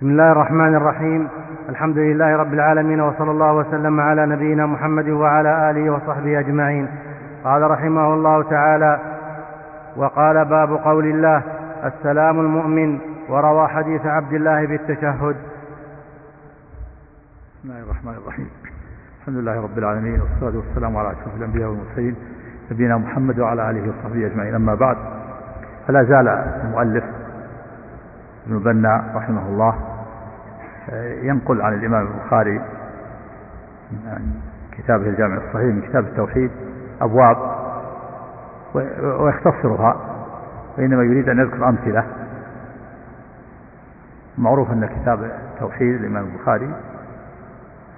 بسم الله الرحمن الرحيم. الحمد لله رب العالمين وصلى الله وسلم على نبينا محمد وعلى آله وصحبه أجمعين. قال رحمه الله تعالى وقال باب قول الله السلام المؤمن وروى حديث عبد الله بالتشهد. بسم الله الرحمن الرحيم. الحمد لله رب العالمين والصلاة والسلام على أشرف الأنبياء والمرسلين نبينا محمد وعلى آله وصحبه أجمعين. أما بعد فلا زال المؤلف ابن بنا رحمه الله ينقل عن الإمام البخاري عن كتابه الجامع الصحيح من كتاب التوحيد أبواب ويختصرها وإنما يريد أن يذكر أمثلة. معروف أن كتاب التوحيد الإمام البخاري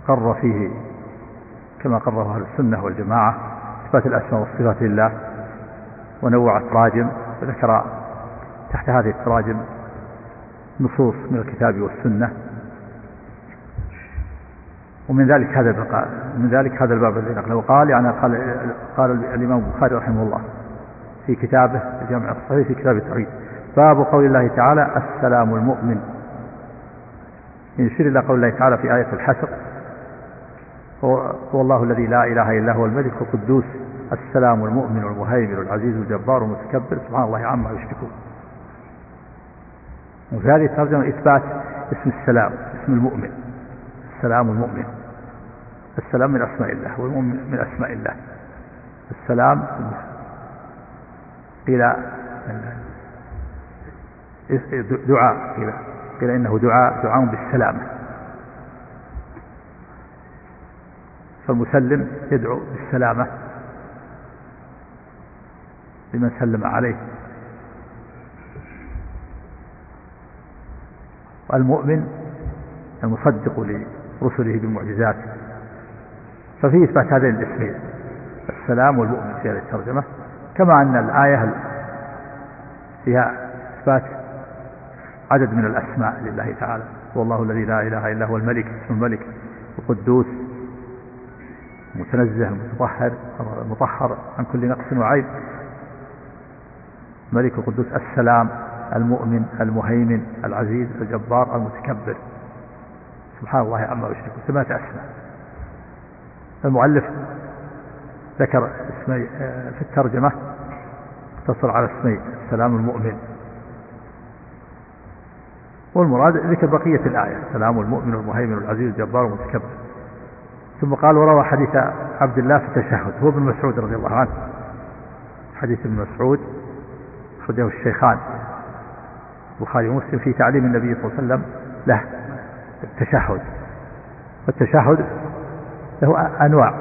قرر فيه كما قرره أهل السنة والجماعة إثبات الأسماء والصفات لله ونوع التراجم وذكر تحت هذه التراجم نصوص من الكتاب والسنة. ومن ذلك هذا من ذلك هذا الباب الذي نقله. قال يعني قال قال الإمام البخاري رحمه الله في كتابه الجامع الصحيح في كتاب التوحيد باب قول الله تعالى السلام المؤمن. يشير إلى قول الله تعالى في آية الحشر هو, الله الذي لا إله إلا هو الملك القدوس السلام المؤمن المهيمن العزيز الجبار المتكبر. سبحان الله عما يشركون. وفي هذه الترجمة إثبات اسم السلام اسم المؤمن. السلام المؤمن. السلام من أسماء الله والمؤمن من أسماء الله. السلام قيل دعاء قيل, قيل إنه دعاء دعاء بالسلامة فالمسلم يدعو بالسلامة لمن سلم عليه. المؤمن المصدق لرسله بالمعجزات. ففيه إثبات هذين الاسمين السلام والمؤمن في هذه الترجمة كما أن الآية فيها إثبات عدد من الأسماء لله تعالى. هو الله الذي لا إله إلا هو الملك اسم الملك القدوس المتنزه المتطهر المطهر عن كل نقص وعيب. ملك القدوس السلام المؤمن المهيمن العزيز الجبار المتكبر. سبحان الله عما يشركون ثمانية أسماء. المؤلف ذكر اسمي في الترجمة اقتصر على اسمي السلام المؤمن. والمراد ذكر بقية الآية السلام المؤمن المهيمن العزيز الجبار المتكبر. ثم قال وروى حديث عبد الله في التشهد هو ابن مسعود رضي الله عنه. حديث ابن مسعود أخرجه الشيخان. البخاري ومسلم في تعليم النبي صلى الله عليه وسلم له. التشهد. والتشهد له أنواع.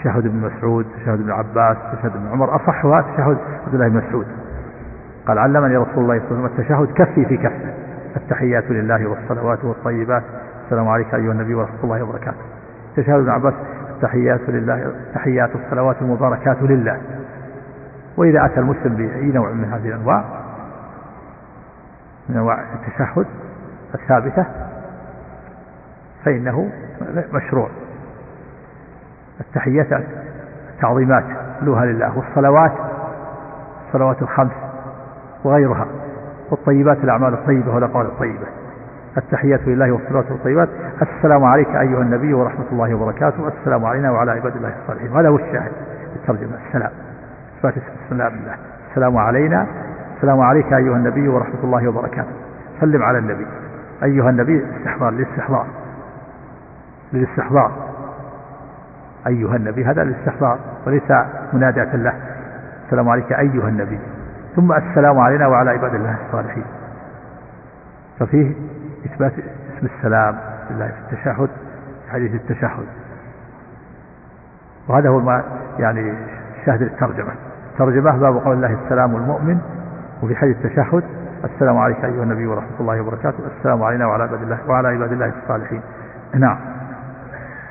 تشهد ابن مسعود تشهد ابن عباس تشهد ابن عمر أصحها تشهد عبد الله بن مسعود. قال علمني رسول الله صلى الله عليه وسلم التشهد كفي في كفه. التحيات لله والصلوات والطيبات. السلام عليك أيها النبي ورحمة الله وبركاته. تشهد ابن عباس التحيات لله التحيات والصلوات المباركات لله. وإذا أتى المسلم بأي نوع من هذه الأنواع من أنواع التشهد الثابتة فإنه مشروع. التحيات التعظيمات كلها لله والصلوات الصلوات الخمس وغيرها والطيبات الأعمال الطيبة والأقوال الطيبة. التحيات لله والصلوات والطيبات. السلام عليك أيها النبي ورحمة الله وبركاته. السلام علينا وعلى عباد الله الصالحين. هذا هو الشاهد الترجمة. السلام. إثبات اسم الله السلام علينا. السلام عليك أيها النبي ورحمة الله وبركاته. سلم على النبي. أيها النبي استحضار للاستحضار للاستحضار. أيها النبي هذا للاستحضار وليس مناداة له. السلام عليك أيها النبي. ثم السلام علينا وعلى عباد الله الصالحين. ففيه إثبات اسم السلام لله في التشهد في حديث التشهد. وهذا هو ما يعني شاهد الترجمة. ترجمة باب قول الله السلام المؤمن وفي حديث التشهد السلام عليك أيها النبي ورحمة الله وبركاته. السلام علينا وعلى عباد الله وعلى عباد الله الصالحين. نعم.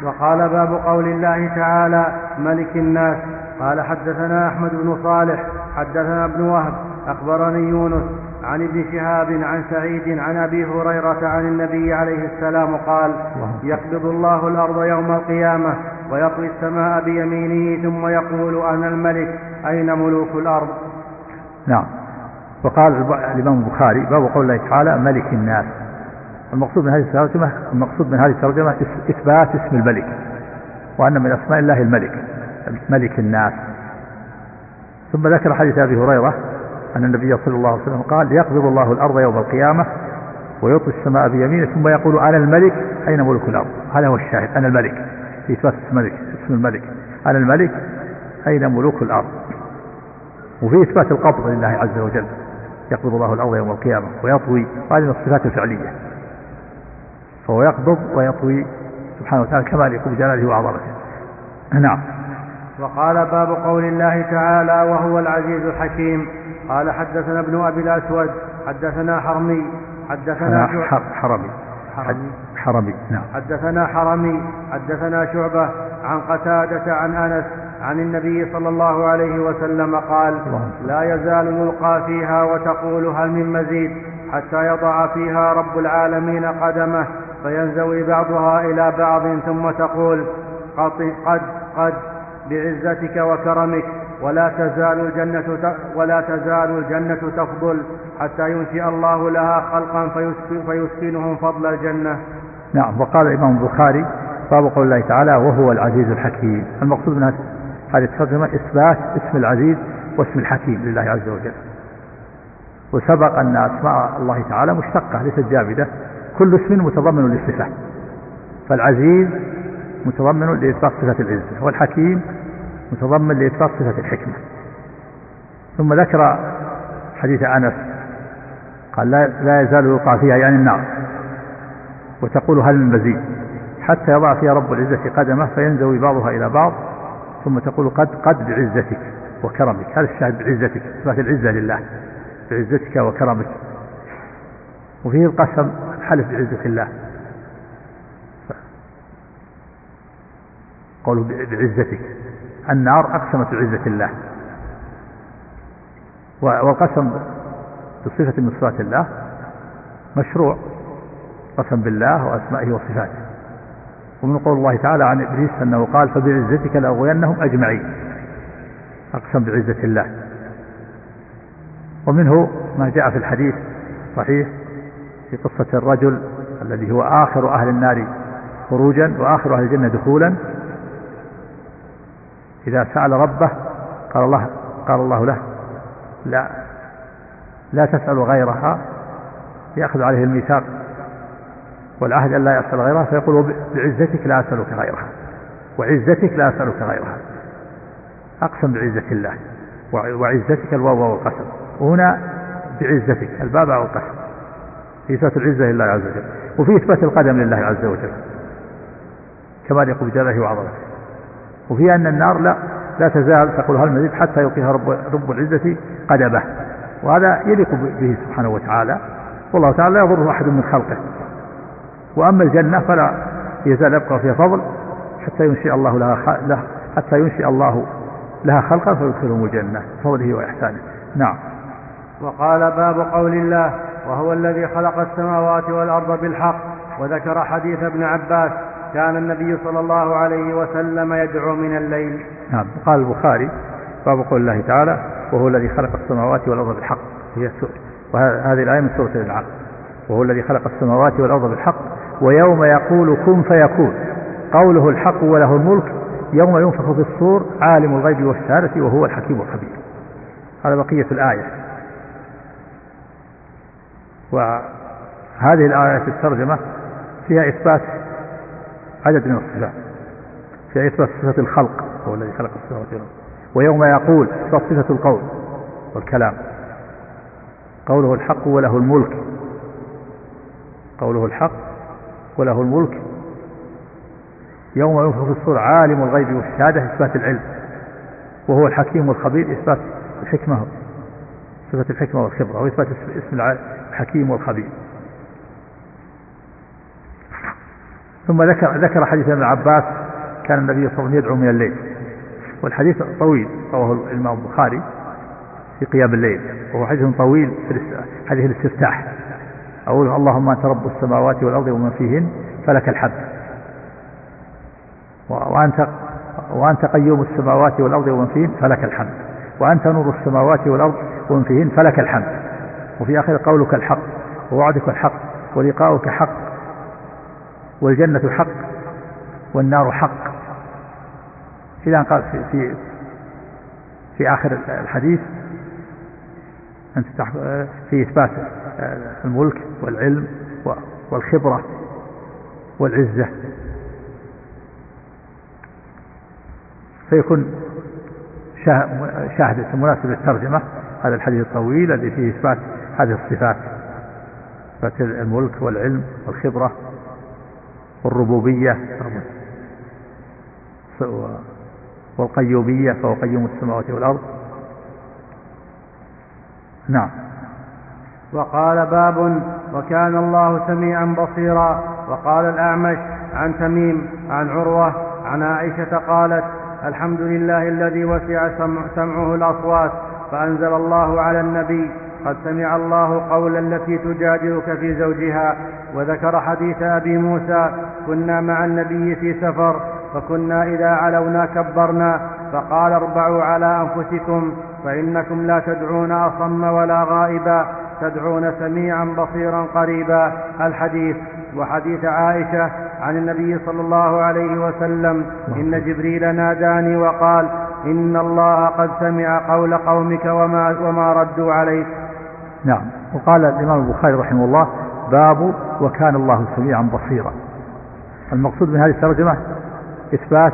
وقال باب قول الله تعالى ملك الناس. قال حدثنا أحمد بن صالح حدثنا ابن وهب أخبرني يونس عن ابن شهاب عن سعيد عن أبي هريرة عن النبي عليه السلام قال يقبض الله الأرض يوم القيامة ويطوي السماء بيمينه ثم يقول أنا الملك أين ملوك الأرض؟ نعم. وقال الإمام البخاري باب قول الله تعالى ملك الناس. المقصود من هذه الترجمة المقصود من هذه الترجمة إثبات اسم الملك وأن من أسماء الله الملك ملك الناس. ثم ذكر حديث أبي هريرة أن النبي صلى الله عليه وسلم قال يقبض الله الأرض يوم القيامة ويطوي السماء بيمينه ثم يقول أنا الملك أين ملك الأرض؟ هذا هو الشاهد أنا الملك. إثبات اسم الملك اسم الملك. أنا الملك أين ملوك الأرض؟ وفي إثبات القبض لله عز وجل. يقبض الله الأرض يوم القيامة ويطوي هذه الصفات الفعلية. فهو يقبض ويطوي سبحانه وتعالى كما يليق بجلاله وعظمته. نعم. وقال باب قول الله تعالى وهو العزيز الحكيم. قال حدثنا ابن أبي الأسود حدثنا حرمي حدثنا حرمي. حرمي. حرمي نعم. حدثنا حرمي حدثنا شعبة عن قتادة عن أنس عن النبي صلى الله عليه وسلم قال لا يزال يلقى فيها وتقول هل من مزيد حتى يضع فيها رب العالمين قدمه. فينزوي بعضها إلى بعض ثم تقول قد قد, قد بعزتك وكرمك ولا تزال الجنة ولا تزال الجنة تفضل حتى ينشئ الله لها خلقا فيسكنهم فضل الجنة. نعم وقال الإمام البخاري باب قول الله تعالى وهو العزيز الحكيم. المقصود من هذه الترجمة إثبات اسم العزيز واسم الحكيم لله عز وجل. وسبق أن أسماء الله تعالى مشتقة ليست جامدة. كل اسم متضمن لصفة فالعزيز متضمن لإثبات صفة العزة والحكيم متضمن لإثبات صفة الحكمة. ثم ذكر حديث أنس قال لا, لا يزال يوقع فيها يعني النار وتقول هل من مزيد؟ حتى يضع فيها رب العزة قدمه فينزوي بعضها إلى بعض ثم تقول قد قد بعزتك وكرمك. هذا الشاهد بعزتك إثبات العزة لله بعزتك وكرمك. وفيه القسم الحلف بعزة الله. قولوا بعزتك. النار أقسمت بعزة الله. والقسم بصفة من صفات الله. مشروع قسم بالله وأسمائه وصفاته. ومن قول الله تعالى عن إبليس أنه قال فبعزتك لأغوينهم أجمعين. أقسم بعزة الله. ومنه ما جاء في الحديث صحيح في قصة الرجل الذي هو آخر أهل النار خروجا وآخر أهل الجنة دخولا. إذا سأل ربه قال الله قال الله له لا لا تسأل غيرها يأخذ عليه الميثاق. والعهد أن لا يسأل غيرها فيقول بعزتك لا أسألك غيرها وعزتك لا أسألك غيرها. أقسم بعزة الله وعزتك الواو والقسم. وهنا بعزتك الباب أو القسم إثبات العزة لله عز وجل وفي إثبات القدم لله عز وجل كما يقول جلاله وعظمته. وفي أن النار لا لا تزال تقول هل مزيد حتى يلقيها رب, رب العزة قدمه. وهذا يليق به سبحانه وتعالى. والله تعالى لا يضره أحد من خلقه. وأما الجنة فلا يزال يبقى فيها فضل حتى ينشئ الله لها حتى ينشئ الله لها خلقا فيدخلهم الجنة بفضله وإحسانه. نعم. وقال باب قول الله وهو الذي خلق السماوات والأرض بالحق وذكر حديث ابن عباس كان النبي صلى الله عليه وسلم يدعو من الليل. نعم قال البخاري باب قول الله تعالى وهو الذي خلق السماوات والأرض بالحق هي وهذه الآية من سورة الأنعام وهو الذي خلق السماوات والأرض بالحق ويوم يقول كن فيكون قوله الحق وله الملك يوم ينفخ في الصور عالم الغيب والشهادة وهو الحكيم الخبير. هذا بقية الآية. وهذه الآية في الترجمة فيها إثبات عدد من الصفات. فيها إثبات صفة الخلق هو الذي خلق السماوات والأرض. ويوم يقول إثبات صفة القول والكلام. قوله الحق وله الملك. قوله الحق وله الملك. يوم ينفخ في الصور عالم الغيب والشهادة إثبات العلم. وهو الحكيم الخبير إثبات الحكمة صفة الحكمة والخبرة وإثبات اسم الحكيم والخبير. ثم ذكر ذكر حديث ابن عباس كان النبي صلى الله عليه وسلم يدعو من الليل. والحديث طويل رواه الإمام البخاري في قيام الليل. وهو حديث طويل في حديث الاستفتاح. أقول اللهم أنت رب السماوات والأرض ومن فيهن فلك الحمد. وأنت وأنت قيوم السماوات والأرض ومن فيهن فلك الحمد. وأنت نور السماوات والأرض ومن فيهن فلك الحمد. وفي آخر قولك الحق ووعدك الحق ولقاؤك حق والجنة حق والنار حق. إلى أن قال في, في, في آخر الحديث أنت في إثبات الملك والعلم والخبرة والعزة. فيكون شاهدة مناسب للترجمة هذا الحديث الطويل الذي فيه إثبات هذه الصفات صفات الملك والعلم والخبرة والربوبية والقيومية فهو قيوم السماوات والأرض. نعم. وقال باب وكان الله سميعا بصيرا. وقال الأعمش عن تميم عن عروة عن عائشة قالت الحمد لله الذي وسع سمعه الأصوات. فأنزل الله على النبي قد سمع الله قول التي تجادلك في زوجها وذكر حديث أبي موسى كنا مع النبي في سفر فكنا إذا علونا كبرنا فقال اربعوا على أنفسكم فإنكم لا تدعون أصم ولا غائبا تدعون سميعا بصيرا قريبا. الحديث وحديث عائشة عن النبي صلى الله عليه وسلم إن جبريل ناداني وقال إن الله قد سمع قول قومك وما, وما ردوا عليك. نعم. وقال الإمام البخاري رحمه الله باب وكان الله سميعا بصيرا. المقصود من هذه الترجمة إثبات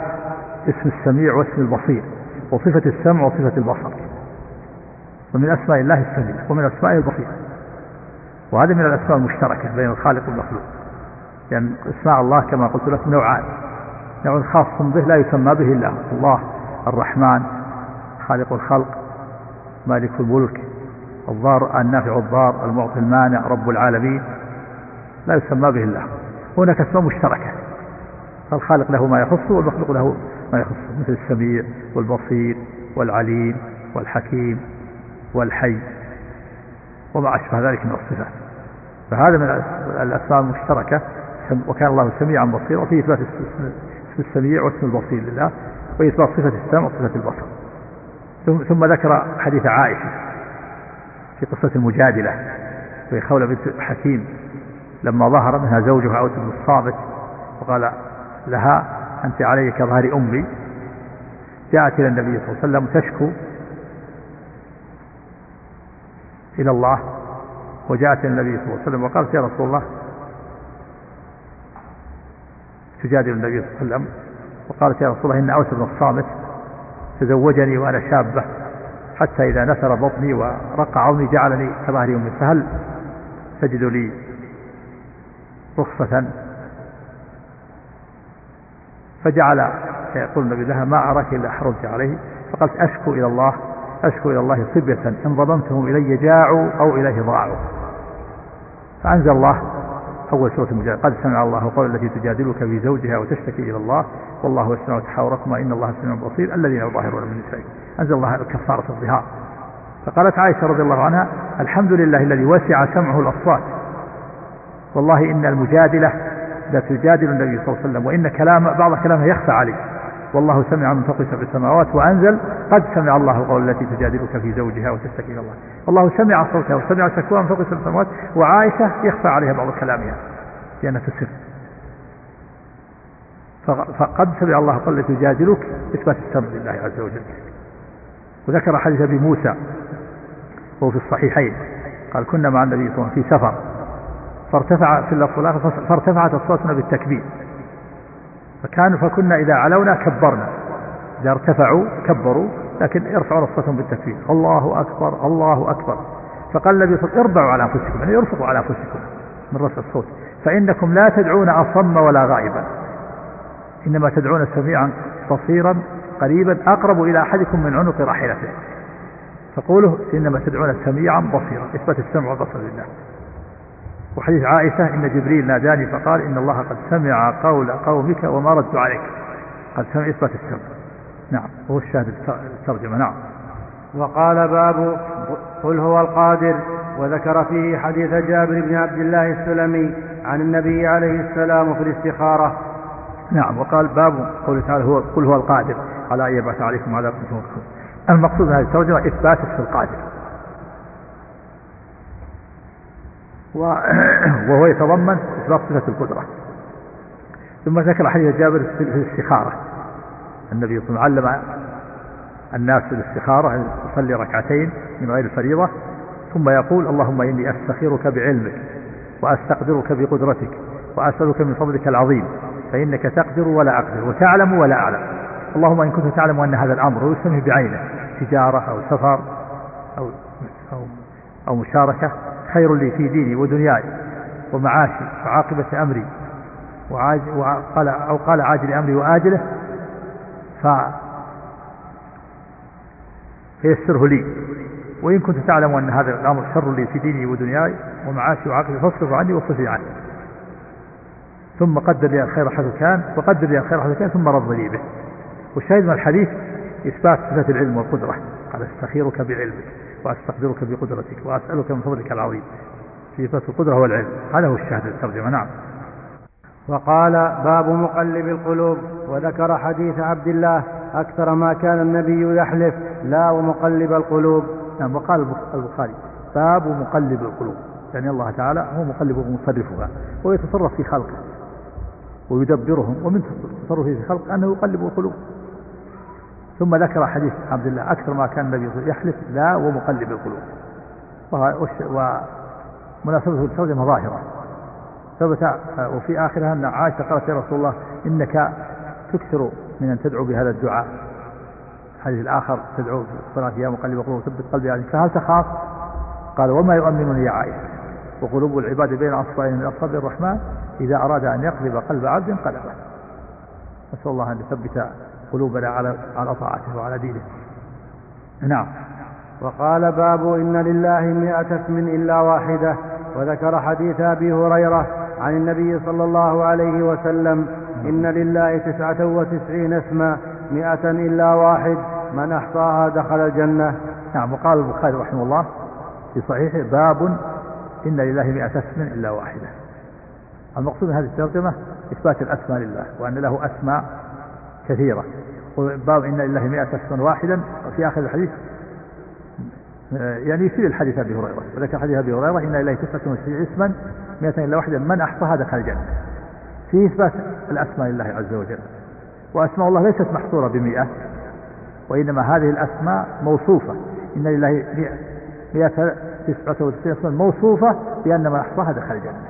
اسم السميع واسم البصير وصفة السمع وصفة البصر. ومن أسماء الله السميع ومن أسمائه البصير. وهذا من الأسماء المشتركة بين الخالق والمخلوق. لأن يعني اسماء الله كما قلت لكم نوعان. نوع خاص به لا يسمى به إلا الله. الرحمن خالق الخلق مالك الملك الضار النافع الضار المعطي المانع رب العالمين. لا يسمى به الله. هناك أسماء مشتركة. فالخالق له ما يخصه والمخلوق له ما يخصه مثل السميع والبصير والعليم والحكيم والحي وما أشبه ذلك من الصفات. فهذا من الأسماء المشتركة. وكان الله سميعا بصيرا وفيه إثبات اسم السميع واسم البصير لله. وإثبات صفة السمع وصفة البصر ثم ذكر حديث عائشة في قصة المجادلة في خولة بنت حكيم لما ظهر منها زوجها أوس بن الصامت وقال لها أنت علي كظهر أمي. جاءت إلى النبي صلى الله عليه وسلم تشكو إلى الله وجاءت إلى النبي صلى الله عليه وسلم وقالت يا رسول الله. تجادل النبي صلى الله عليه وسلم. وقالت يا رسول الله إن أوس بن الصامت تزوجني وأنا شابة حتى إذا نثر بطني ورق عظمي جعلني كظهر أمي فهل تجد لي رخصة فجعل يقول النبي لها ما أراك إلا حرمت عليه. فقالت أشكو إلى الله أشكو إلى الله صبية إن ضممتهم إلي جاعوا أو إليه ضاعوا. فأنزل الله أول سورة المجادلة قد سمع الله قول التي تجادلك في زوجها وتشتكي إلى الله. والله يسمع تحاوركما إن الله سميع بصير الذين يظاهرون من نسائهم أنزل الله كفارة الظهار. فقالت عائشة رضي الله عنها الحمد لله الذي وسع سمعه الأصوات. والله إن المجادلة لا تجادل النبي صلى الله عليه وسلم وإن كلام بعض كلامها يخفى عليه. والله سمع من فوق سبع السماوات وأنزل قد سمع الله قول التي تجادلك في زوجها وتشتكي إلى الله. والله سمع صوتها وسمع شكواها من فوق سبع السماوات وعائشة يخفى عليها بعض كلامها لأنها تسر. فقد سمع الله قول التي تجادلك إثبات السمع لله عز وجل. وذكر حديث أبي موسى وهو في الصحيحين. قال كنا مع النبي صلى الله عليه وسلم في سفر. فارتفع في اللفظ الآخر فارتفعت أصواتنا بالتكبير فكان فكنا إذا علونا كبرنا. إذا ارتفعوا كبروا لكن يرفعون أصواتهم بالتكبير الله أكبر الله أكبر. فقال النبي صلى الله عليه وسلم اربعوا على أنفسكم. يعني ارفقوا على أنفسكم من رفع الصوت. فإنكم لا تدعون أصم ولا غائبا. إنما تدعون سميعا بصيرا قريبا أقرب إلى أحدكم من عنق راحلته. فقوله إنما تدعون سميعا بصيرا إثبات السمع والبصر لله. وحديث عائشة إن جبريل ناداني فقال إن الله قد سمع قول قومك وما ردوا عليك. قد سمع إثبات السمع. نعم هو الشاهد الترجمة. نعم. وقال باب قل هو القادر وذكر فيه حديث جابر بن عبد الله السلمي عن النبي عليه السلام في الاستخارة. نعم وقال باب قوله تعالى هو قل هو القادر. على أن يبعث عليكم عذاب المقصود من هذه الترجمة إثبات اسم القادر. وهو يتضمن إثبات صفة القدرة. ثم ذكر حديث جابر في الاستخارة. النبي صلى الله عليه وسلم علم الناس في الاستخارة يصلي ركعتين من غير الفريضة ثم يقول اللهم إني أستخيرك بعلمك وأستقدرك بقدرتك وأسألك من فضلك العظيم. فإنك تقدر ولا أقدر وتعلم ولا أعلم. اللهم إن كنت تعلم أن هذا الأمر ويسمه بعينه تجارة أو سفر أو, أو, أو مشاركة خير لي في ديني ودنياي ومعاشي وعاقبة أمري وقال أو قال عاجل أمري وآجله ف فيسره لي. وإن كنت تعلم أن هذا الأمر شر لي في ديني ودنياي ومعاشي وعاقبة فاصرف عني واصرفي عني ثم قدر لي الخير حيث كان وقدر لي الخير حيث كان ثم رض لي به. والشاهد من الحديث إثبات صفة العلم والقدرة. قال أستخيرك بعلمك وأستقدرك بقدرتك وأسألك من فضلك العظيم. في إثبات القدرة والعلم. هذا هو الشاهد الترجمة. نعم. وقال باب مقلب القلوب. وذكر حديث عبد الله أكثر ما كان النبي يحلف لا ومقلب القلوب. نعم وقال البخاري باب مقلب القلوب. يعني الله تعالى هو مقلب ومصرفها ويتصرف في خلقه. ويدبرهم ومن تصرفه في خلقه أنه يقلب القلوب. ثم ذكر حديث عبد الله أكثر ما كان النبي يحلف لا ومقلب القلوب. ومناسبته الترجمة ظاهرة ثبت وفي آخرها أن عائشة قالت يا رسول الله إنك تكثر من أن تدعو بهذا الدعاء. الحديث الآخر تدعو في يا مقلب القلوب ثبت قلبي عليك فهل تخاف؟ قال وما يؤمنني يا عائشة. وقلوب العباد بين أصبعين من أصابع الرحمن إذا أراد أن يقلب قلب عبد قلبه. نسأل الله أن يثبت قلوبنا على على طاعته وعلى دينه. نعم. وقال باب إن لله مئة اسم إلا واحدة وذكر حديث أبي هريرة عن النبي صلى الله عليه وسلم إن لله تسعة وتسعين اسما مئة إلا واحد من أحصاها دخل الجنة. نعم وقال البخاري رحمه الله في صحيحه باب إن لله مئة اسم إلا واحدة. المقصود من هذه الترجمة إثبات الأسماء لله وأن له أسماء كثيرة. وباب إن لله مئة اسما واحدا وفي آخر الحديث يعني يفيد الحديث أبي هريرة وذكر حديث أبي هريرة إن لله تسعة وتسعين اسما مئة إلا واحدا من أحصاها دخل الجنة. في إثبات الأسماء لله عز وجل. وأسماء الله ليست محصورة بمئة وإنما هذه الأسماء موصوفة. إن لله مئة تسعة وتسعين اسما موصوفة بأن من أحصاها دخل الجنة.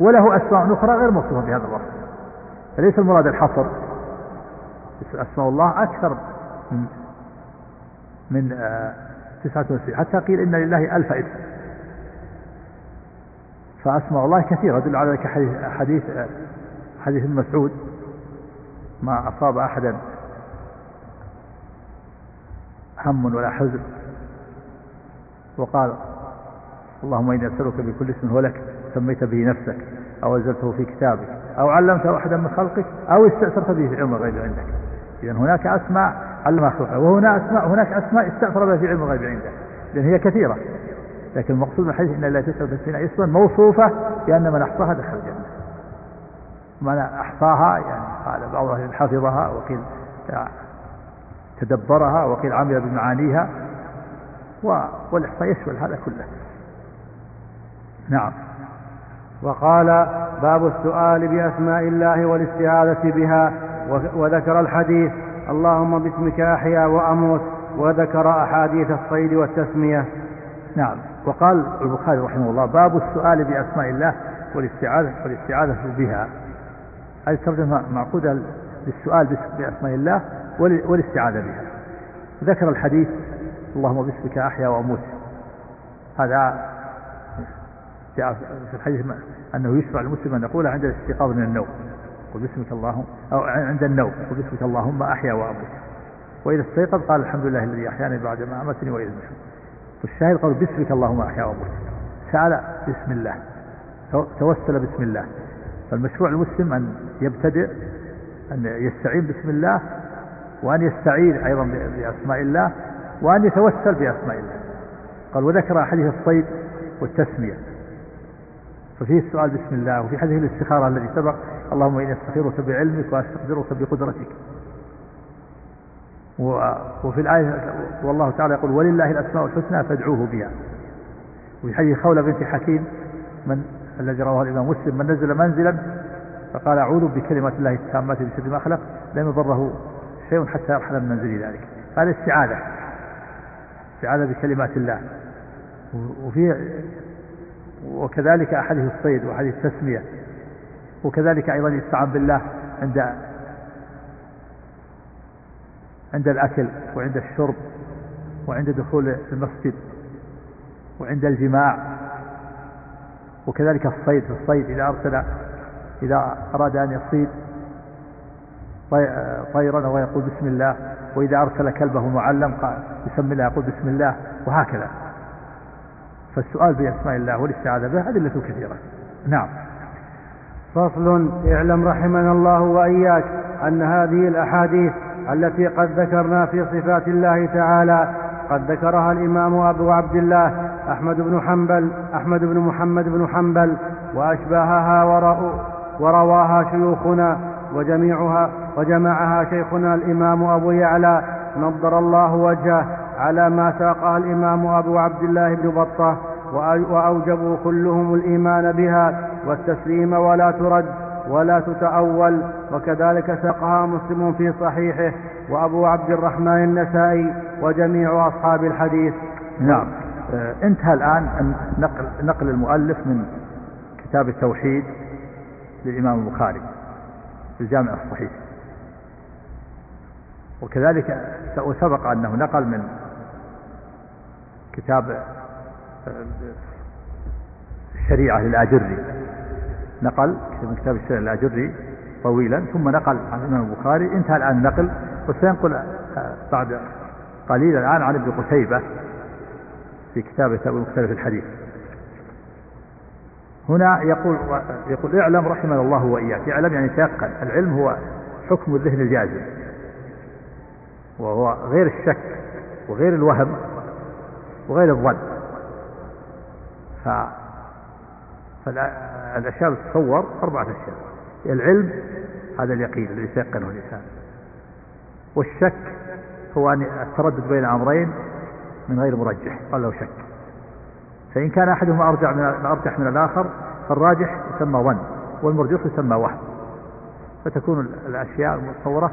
وله أسماء أخرى غير موصوفة بهذا الوصف. فليس المراد الحصر. أسماء الله أكثر من من آه، تسعة وتسعين. حتى قيل إن لله ألف اسم. فأسماء الله كثيرة يدل على ذلك حديث حديث حديث مسعود. ما أصاب أحدا هم ولا حزن. وقال اللهم إني أسألك بكل اسم هو لك سميت به نفسك أو أنزلته في كتابك أو علمته أحدا من خلقك أو استأثرت به في علم الغيب عندك إذا هناك أسماء علمها خلقه وهنا أسماء هناك أسماء استأثر بها في علم الغيب عنده لأن هي كثيرة لكن المقصود من الحديث إن الله 39 اسما موصوفة بأن من أحصاها دخل الجنة. من أحصاها يعني قال بعض أهل حفظها وقيل تدبرها وقيل عمل بمعانيها والإحصاء يشمل هذا كله. نعم. وقال باب السؤال بأسماء الله والاستعاذة بها وذكر الحديث اللهم باسمك أحيا وأموت وذكر أحاديث الصيد والتسمية. نعم. وقال البخاري رحمه الله باب السؤال بأسماء الله والاستعاذة والاستعاذة بها. هذه الترجمة معقودة للسؤال بأسماء الله والاستعاذة بها. ذكر الحديث اللهم باسمك أحيا وأموت. هذا في الحديث أنه يشرع المسلم أن يقول عند الاستيقاظ من النوم قل باسمك اللهم أو عند النوم قل باسمك اللهم أحيا وأموت وإذا استيقظ قال الحمد لله الذي أحياني بعد ما أمتني وإلى النشور والشاهد قال باسمك اللهم أحيا وأموت سأل بسم الله. توسل بسم الله. فالمشروع المسلم أن يبتدئ أن يستعين بسم الله وأن يستعين أيضا بأسماء الله وأن يتوسل بأسماء الله. قال وذكر حديث الصيد والتسمية. ففيه السؤال بسم الله وفي حديث الاستخارة الذي سبق اللهم إني أستخيرك بعلمك وأستقدرك بقدرتك. وفي الآية والله تعالى يقول ولله الأسماء الحسنى فادعوه بها. وفي حديث خولة بنت حكيم من الذي رواه الإمام مسلم من نزل منزلا فقال أعوذ بكلمات الله التامات من شر ما خلق لم يضره شيء حتى يرحل من منزل ذلك. هذه استعاذة. استعاذة بكلمات الله. وفي وكذلك أحاديث الصيد وأحاديث التسمية. وكذلك أيضا يستعان بالله عند عند الأكل وعند الشرب وعند دخول المسجد وعند الجماع. وكذلك الصيد في الصيد إذا أرسل إذا أراد أن يصيد طيرا وهو يقول بسم الله وإذا أرسل كلبه معلم قال بسم الله يقول بسم الله وهكذا. فالسؤال بأسماء الله والاستعاذة به أدلة كثيرة. نعم. فصل اعلم رحمنا الله وإياك أن هذه الأحاديث التي قد ذكرنا في صفات الله تعالى قد ذكرها الإمام أبو عبد الله أحمد بن حنبل أحمد بن محمد بن حنبل وأشباهها ورواها شيوخنا وجميعها وجمعها شيخنا الإمام أبو يعلى نضر الله وجهه على ما ساقها الإمام أبو عبد الله بن بطة. وأوجبوا كلهم الإيمان بها والتسليم ولا ترد ولا تتأول. وكذلك ساقها مسلم في صحيحه وأبو عبد الرحمن النسائي وجميع أصحاب الحديث. نعم. آه، انتهى الآن نقل, نقل المؤلف من كتاب التوحيد للإمام البخاري في الجامع الصحيح. وكذلك وسبق أنه نقل من كتاب الشريعة للآجري. نقل من كتاب الشريعة للآجري طويلا ثم نقل عن الإمام البخاري. انتهى الآن النقل وسينقل آه، بعد قليل الآن عن ابن قتيبة في كتابه مختلف الحديث. هنا يقول يقول اعلم رحمنا الله وإياك. اعلم يعني تيقن العلم هو حكم الذهن الجازم وهو غير الشك وغير الوهم وغير الظن. ف فالاشياء تتصور أربعة أشياء. العلم هذا اليقين الذي سيقنه الإنسان. والشك هو أن التردد بين أمرين من غير مرجح قال له شك. فإن كان أحدهما أرجح من أرجح من الآخر فالراجح يسمى ظن والمرجح يسمى وهم. فتكون الأشياء المتصورة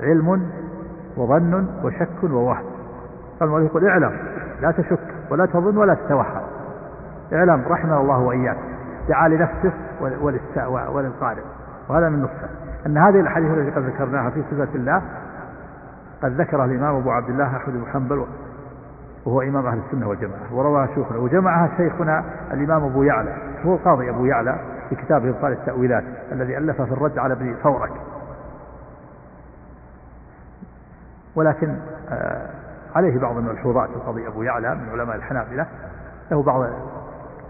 علم وظن وشك ووهم. فالمؤلف يقول اعلم لا تشك ولا تظن ولا تتوهم. اعلم رحمنا الله وإياك دعا لنفسه وللقارئ. وهذا من نصفه أن هذه الأحاديث التي قد ذكرناها في صفة الله قد ذكرها الإمام أبو عبد الله أحمد بن حنبل وهو إمام أهل السنة والجماعة ورواها شيخنا وجمعها شيخنا الإمام أبو يعلى هو القاضي أبو يعلى في كتابه إبطال التأويلات الذي ألف في الرد على ابن فورك ولكن آه عليه بعض الملحوظات القاضي أبو يعلى من علماء الحنابلة له بعض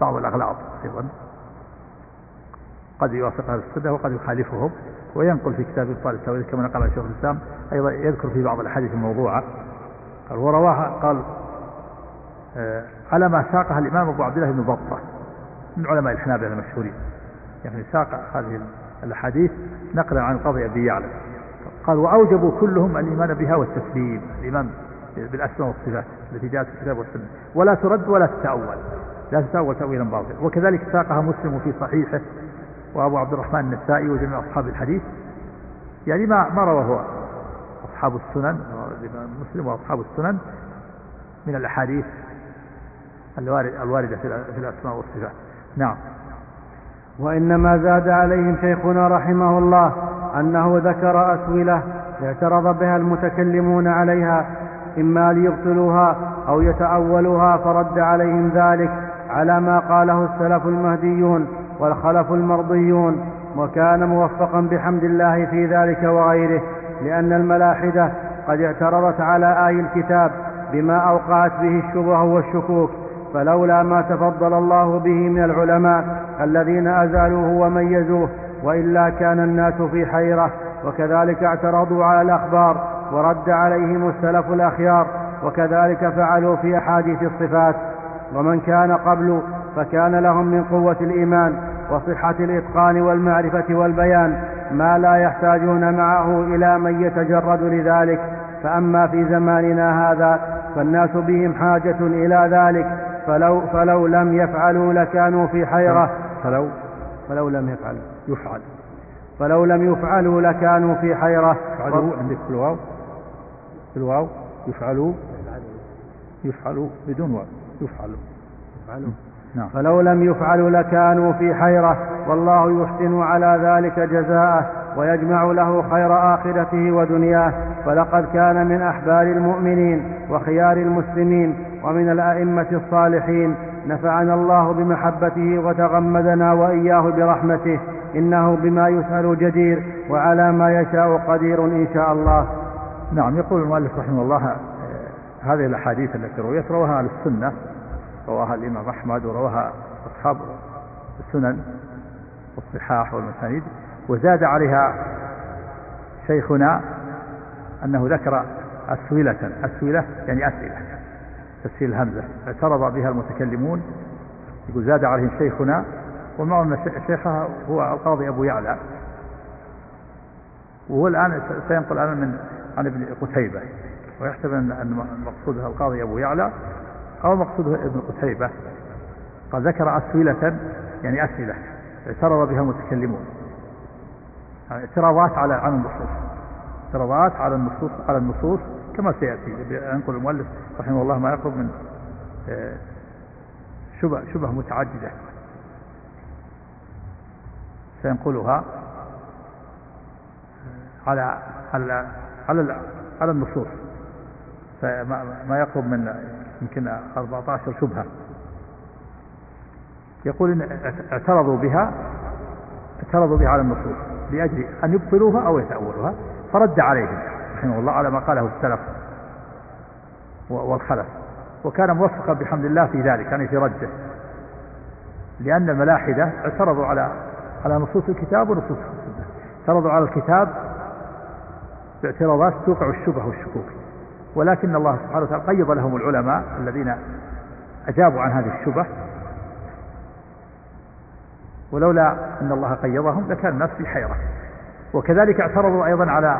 بعض الأغلاط أيضا. قد يوافق أهل السنة وقد يخالفهم وينقل في كتاب إبطال التأويلات كما نقل شيخ الإسلام أيضا يذكر في بعض الأحاديث الموضوعة. قال ورواها قال آه، على ما ساقها الإمام أبو عبد الله بن بطة من علماء الحنابلة المشهورين. يعني ساق هذه الأحاديث نقلا عن القاضي أبي يعلم قال وأوجبوا كلهم الإيمان بها والتسليم. الإيمان بالأسماء والصفات التي جاءت في الكتاب والسنة. ولا ترد ولا تتأول. لا تتأول تأويلا باطلا. وكذلك ساقها مسلم في صحيحه وأبو عبد الرحمن النسائي وجميع أصحاب الحديث. يعني ما ما رواه أصحاب السنن مسلم وأصحاب السنن من الأحاديث الواردة في الأسماء والصفات. نعم. وإنما زاد عليهم شيخنا رحمه الله أنه ذكر أسئلة اعترض بها المتكلمون عليها إما ليبطلوها أو يتأولوها فرد عليهم ذلك. على ما قاله السلف المهديون والخلف المرضيون وكان موفقا بحمد الله في ذلك وغيره لأن الملاحدة قد اعترضت على آي الكتاب بما أوقعت به الشبه والشكوك فلولا ما تفضل الله به من العلماء الذين أزالوه وميزوه وإلا كان الناس في حيرة وكذلك اعترضوا على الأخبار ورد عليهم السلف الأخيار وكذلك فعلوا في أحاديث الصفات. ومن كان قبل فكان لهم من قوة الإيمان وصحة الإتقان والمعرفة والبيان ما لا يحتاجون معه إلى من يتجرد لذلك. فأما في زماننا هذا فالناس بهم حاجة إلى ذلك. فلو, فلو لم يفعلوا لكانوا في حيرة. فلو فلو لم يفعلوا. يفعل. فلو لم يفعلوا لكانوا في حيرة. يفعلوا. عندك في الواو في الواو يفعلوا. يفعلوا بدون واو. يفعلوا. يفعلوا. نعم. فلو لم يفعلوا لكانوا في حيرة والله يحسن على ذلك جزاءه ويجمع له خير آخرته ودنياه. فلقد كان من أحبار المؤمنين وخيار المسلمين ومن الأئمة الصالحين. نفعنا الله بمحبته وتغمدنا وإياه برحمته. إنه بما يسأل جدير وعلى ما يشاء قدير إن شاء الله. نعم يقول المؤلف رحمه الله هذه الأحاديث التي رويت رواها أهل السنة رواها الإمام أحمد ورواها أصحاب السنن والصحاح والمسانيد. وزاد عليها شيخنا أنه ذكر أسئلة أسئلة يعني أسئلة تسهيل الهمزة. اعترض بها المتكلمون. يقول زاد عليهم شيخنا ومعهم شيخها هو القاضي أبو يعلى. وهو الآن سينقل الآن من عن ابن قتيبة. ويحسب أن مقصودها القاضي أبو يعلى أو مقصوده ابن قتيبة. قد ذكر أسئلة يعني أسئلة اعترض بها المتكلمون. يعني اعتراضات على على النصوص. اعتراضات على النصوص على النصوص كما سيأتي ينقل المؤلف رحمه الله ما يقرب من آه، شبه شبه متعددة. سينقلها على على على النصوص. ما يقرب من يمكن 14 شبهة. يقول إن اعترضوا بها اعترضوا بها على النصوص لأجل أن يبطلوها أو يتأولوها. فرد عليهم رحمه الله على ما قاله السلف والخلف. وكان موفقا بحمد الله في ذلك يعني في رده. لأن الملاحدة اعترضوا على على نصوص الكتاب ونصوص السنة. اعترضوا على الكتاب باعتراضات توقع الشبه والشكوك. ولكن الله سبحانه وتعالى قيض لهم العلماء الذين أجابوا عن هذه الشبه ولولا أن الله قيضهم لكان الناس في حيرة. وكذلك اعترضوا أيضا على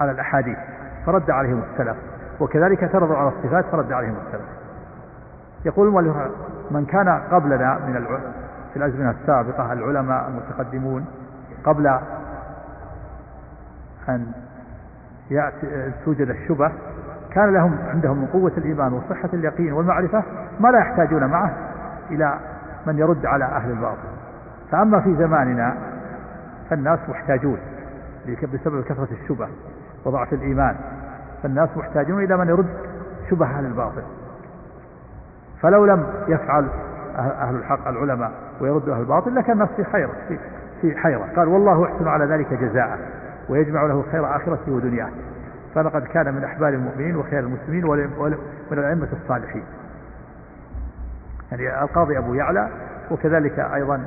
على الأحاديث فرد عليهم السلف. وكذلك اعترضوا على الصفات فرد عليهم السلف. يقول من كان قبلنا من في الأزمنة السابقة العلماء المتقدمون قبل أن توجد الشبه كان لهم عندهم من قوة الإيمان وصحة اليقين والمعرفة ما لا يحتاجون معه إلى من يرد على أهل الباطل. فأما في زماننا فالناس محتاجون بسبب كثرة الشبه وضعف الإيمان. فالناس محتاجون إلى من يرد شبه أهل الباطل. فلو لم يفعل أهل الحق العلماء ويرد أهل الباطل لكان الناس في حيرة في, في حيرة. قال والله يحسن على ذلك جزاء ويجمع له خير آخرته ودنياه فلقد كان من أحبال المؤمنين وخير المسلمين ومن الأئمة الصالحين. يعني القاضي أبو يعلى وكذلك أيضا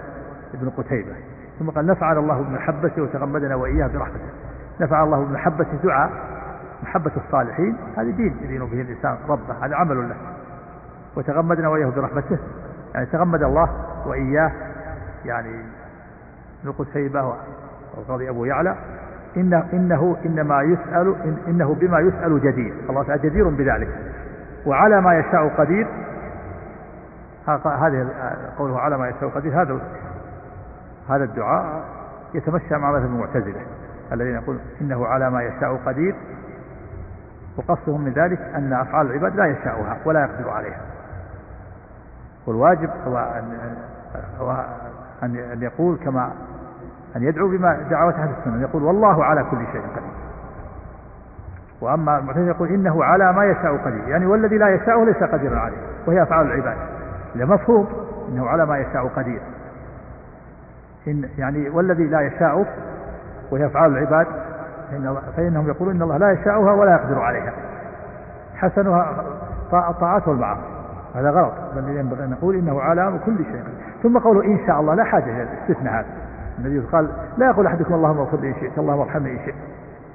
ابن قتيبة. ثم قال نفعل الله بمحبته وتغمدنا وإياه برحمته. نفع الله بمحبة دعاء. محبة الصالحين هذه دين يدين به الإنسان ربه هذا عمل له. وتغمدنا وإياه برحمته. يعني تغمد الله وإياه يعني ابن قتيبة والقاضي أبو يعلى إن إنه إنما يسأل إن إنه بما يسأل جدير. الله تعالى جدير بذلك. وعلى ما يشاء قدير. هذه قوله على ما يشاء قدير. هذا هذا الدعاء يتمشى مع مثل المعتزلة الذين يقول إنه على ما يشاء قدير. وقصدهم من ذلك أن أفعال العباد لا يشاءها ولا يقدر عليها. والواجب هو أن أن يقول كما أن يدعو بما دعوت أهل السنة يقول والله على كل شيء قدير. وأما المعتزلة يقول إنه على ما يشاء قدير يعني والذي لا يشاءه ليس قديرا عليه وهي أفعال العباد. لمفهوم إنه على ما يشاء قدير. إن يعني والذي لا يشاء وهي أفعال العباد فإنهم يقولون إن الله لا يشاءها ولا يقدر عليها. حسنها الطاعات والمعاصي هذا غلط. بل ينبغي أن نقول إنه على كل شيء ثم قوله إن شاء الله لا حاجة إلى الاستثناء هذا. النبي قال لا يقول أحدكم اللهم اغفر لي إن شئت اللهم ارحمني إن شئت.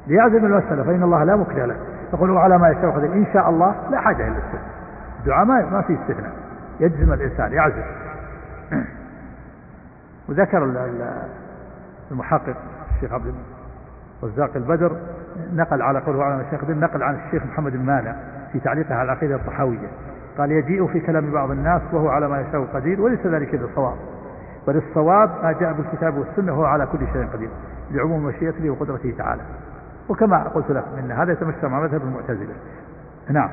ليعزم المسألة فإن الله لا مكره له. يقول على ما يشاء قدير إن شاء الله لا حاجة إلى الاستثناء الدعاء ما ما في استثناء يجزم الإنسان يعزم. وذكر المحقق الشيخ عبد الرزاق البدر نقل على قوله على الشيخ نقل عن الشيخ محمد المانع في تعليقه على العقيدة الطحاوية. قال يجيء في كلام بعض الناس وهو على ما يشاء قدير وليس ذلك بالصواب. بل الصواب ما جاء بالكتاب والسنة وهو على كل شيء قدير لعموم مشيئته وقدرته تعالى. وكما قلت لكم إن هذا يتمشى مع مذهب المعتزلة. نعم.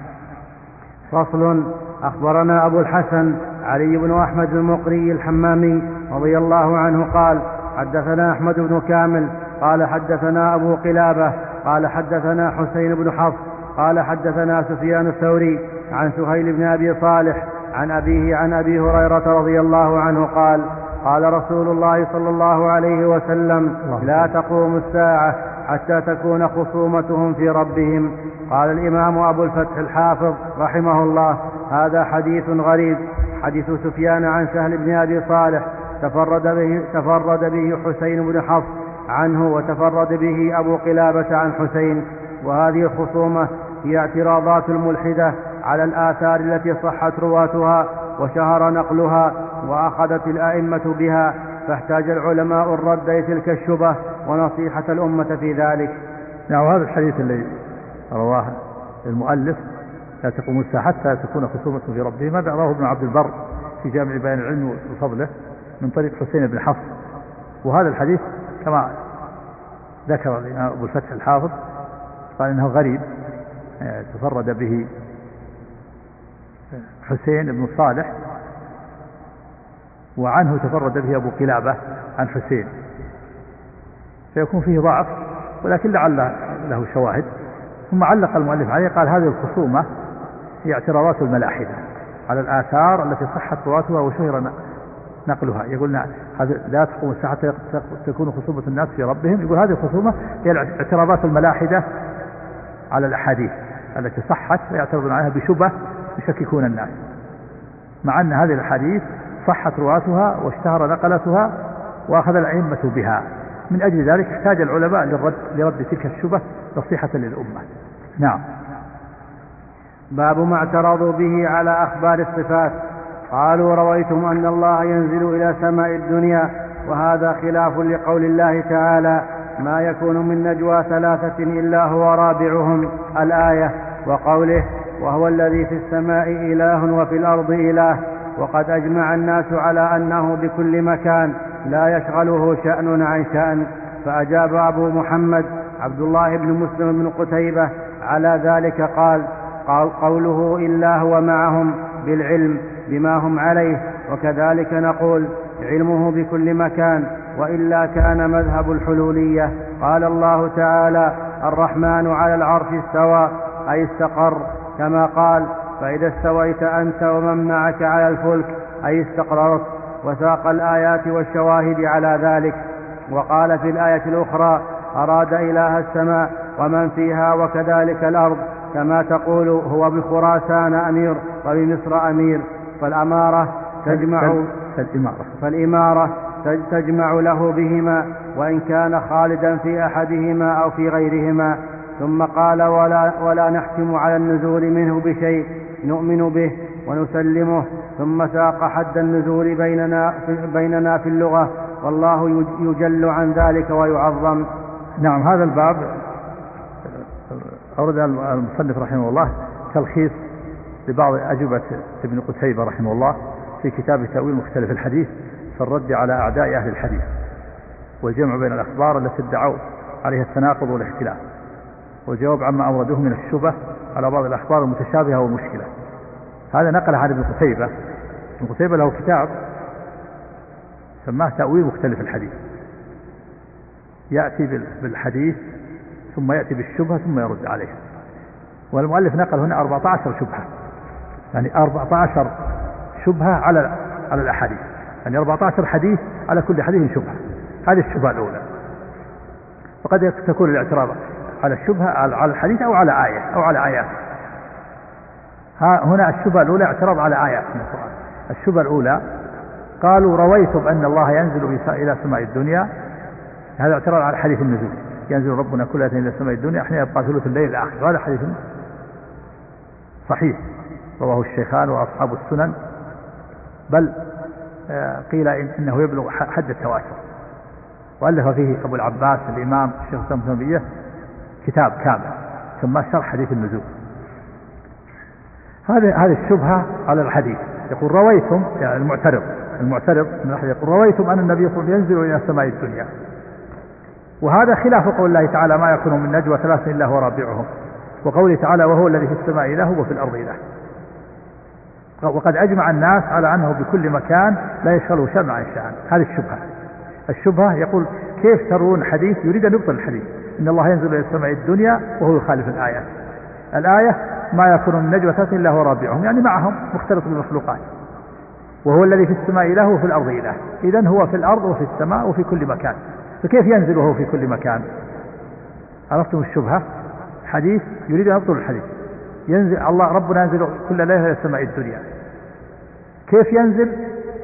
فصل. أخبرنا أبو الحسن علي بن أحمد المقري الحمامي رضي الله عنه قال حدثنا أحمد بن كامل قال حدثنا أبو قلابة قال حدثنا حسين بن حفص قال حدثنا سفيان الثوري عن سهيل بن أبي صالح عن أبيه عن أبي هريرة رضي الله عنه قال قال رسول الله صلى الله عليه وسلم لا تقوم الساعة حتى تكون خصومتهم في ربهم. قال الإمام أبو الفتح الحافظ رحمه الله هذا حديث غريب حديث سفيان عن سهل بن أبي صالح تفرد به, تفرد به حسين بن حفص عنه وتفرد به أبو قلابة عن حسين. وهذه الخصومة هي اعتراضات الملحدة على الآثار التي صحت رواتها وشهر نقلها وأخذت الأئمة بها فاحتاج العلماء الرد لتلك الشبه ونصيحة الأمة في ذلك. نعم هذا الحديث الذي رواه المؤلف لا تقوم الساعة حتى تكون خصومة في ربهم هذا رواه ابن عبد البر في جامع بيان العلم وفضله من طريق حسين بن حفص. وهذا الحديث كما ذكر الإمام أبو الفتح الحافظ قال إنه غريب آه، تفرد به حسين بن صالح وعنه تفرد به أبو قلابة عن حسين. فيكون فيه ضعف ولكن لعل له شواهد. ثم علق المؤلف عليه قال هذه الخصومة هي اعتراضات الملاحدة على الآثار التي صحت رواتها وشهر نقلها. يقول لا تقوم الساعة تكون خصومة الناس في ربهم. يقول هذه الخصومة هي اعتراضات الملاحدة على الأحاديث التي صحت ويعترضون عليها بشبه يشككون الناس. مع أن هذه الأحاديث صحت رواتها واشتهر نقلتها وأخذ الأئمة بها. من أجل ذلك احتاج العلماء للرد لرد تلك الشبه نصيحة للأمة. نعم. باب ما اعترضوا به على أخبار الصفات. قالوا رويتم أن الله ينزل إلى سماء الدنيا وهذا خلاف لقول الله تعالى ما يكون من نجوى ثلاثة إلا هو رابعهم الآية وقوله وهو الذي في السماء إله وفي الأرض إله. وقد أجمع الناس على أنه بكل مكان لا يشغله شأن عن شأن. فأجاب أبو محمد عبد الله بن مسلم بن قتيبة على ذلك قال قوله إلا هو معهم بالعلم بما هم عليه. وكذلك نقول علمه بكل مكان وإلا كان مذهب الحلولية. قال الله تعالى الرحمن على العرش استوى أي استقر كما قال فإذا استويت أنت ومن معك على الفلك أي استقررت وساق الآيات والشواهد على ذلك. وقال في الآية الأخرى أراد إله السماء ومن فيها وكذلك الأرض كما تقول هو بخراسان أمير وبمصر أمير. فالأمارة تجمع فالإمارة فالإمارة تجمع له بهما وإن كان خالدا في أحدهما أو في غيرهما. ثم قال ولا, ولا نحكم على النزول منه بشيء. نؤمن به ونسلمه ثم ساق حد النزول بيننا في, بيننا في اللغة. والله يجل عن ذلك ويعظم. نعم هذا الباب أورد المصنف رحمه الله تلخيص لبعض أجوبة ابن قتيبة رحمه الله في كتاب تأويل مختلف الحديث في الرد على أعداء أهل الحديث والجمع بين الأخبار التي ادعوا عليها التناقض والاختلاف. والجواب عما أوردوه من الشبه على بعض الأخبار المتشابهة والمشكلة. هذا نقل عن ابن قتيبة. ابن قتيبة له كتاب سماه تأويل مختلف الحديث. يأتي بالحديث ثم يأتي بالشبهة ثم يرد عليها والمؤلف نقل هنا 14 شبهة. يعني 14 شبهة على على الأحاديث. يعني 14 حديث على كل حديث شبهة. هذه الشبهة الأولى. وقد تكون الاعتراض. على الشبهة على الحديث أو على آية أو على آيات. ها هنا الشبهة الأولى اعتراض على آيات من القرآن. الشبهة الأولى قالوا رويتم أن الله ينزل إلى سماء الدنيا. هذا اعتراض على حديث النزول. ينزل ربنا كل إلى سماء الدنيا. حين يبقى ثلث الليل الآخر هذا حديث صحيح. رواه الشيخان وأصحاب السنن. بل آه، قيل إنه يبلغ حد التواتر. وألف فيه أبو العباس الإمام الشيخ الإسلام كتاب كامل ثم شرح حديث النزول. هذه هذه الشبهة على الحديث. يقول رويتم يعني المعترض المعترض من أحد يقول رويتم أن النبي صلى الله عليه وسلم ينزل إلى السماء الدنيا. وهذا خلاف قول الله تعالى ما يكون من نجوى ثلاث إلا هو رابعهم. وقوله تعالى وهو الذي في السماء إله وفي الأرض إله وقد أجمع الناس على أنه بكل مكان لا يشغله شمع عن هذه الشبهة. الشبهة يقول كيف ترون حديث يريد أن يبطل الحديث؟ إن الله ينزل إلى السماء الدنيا وهو يخالف الآيات الآية ما يكون من ثلاثة إلا هو رابعهم يعني معهم مختلط بالمخلوقات. وهو الذي في السماء إله وفي الأرض إله. إذا هو في الأرض وفي السماء وفي كل مكان. فكيف ينزل وهو في كل مكان؟ عرفتم الشبهة؟ حديث يريد أن يبطل الحديث. ينزل الله ربنا ينزل كل ليلة إلى السماء الدنيا. كيف ينزل؟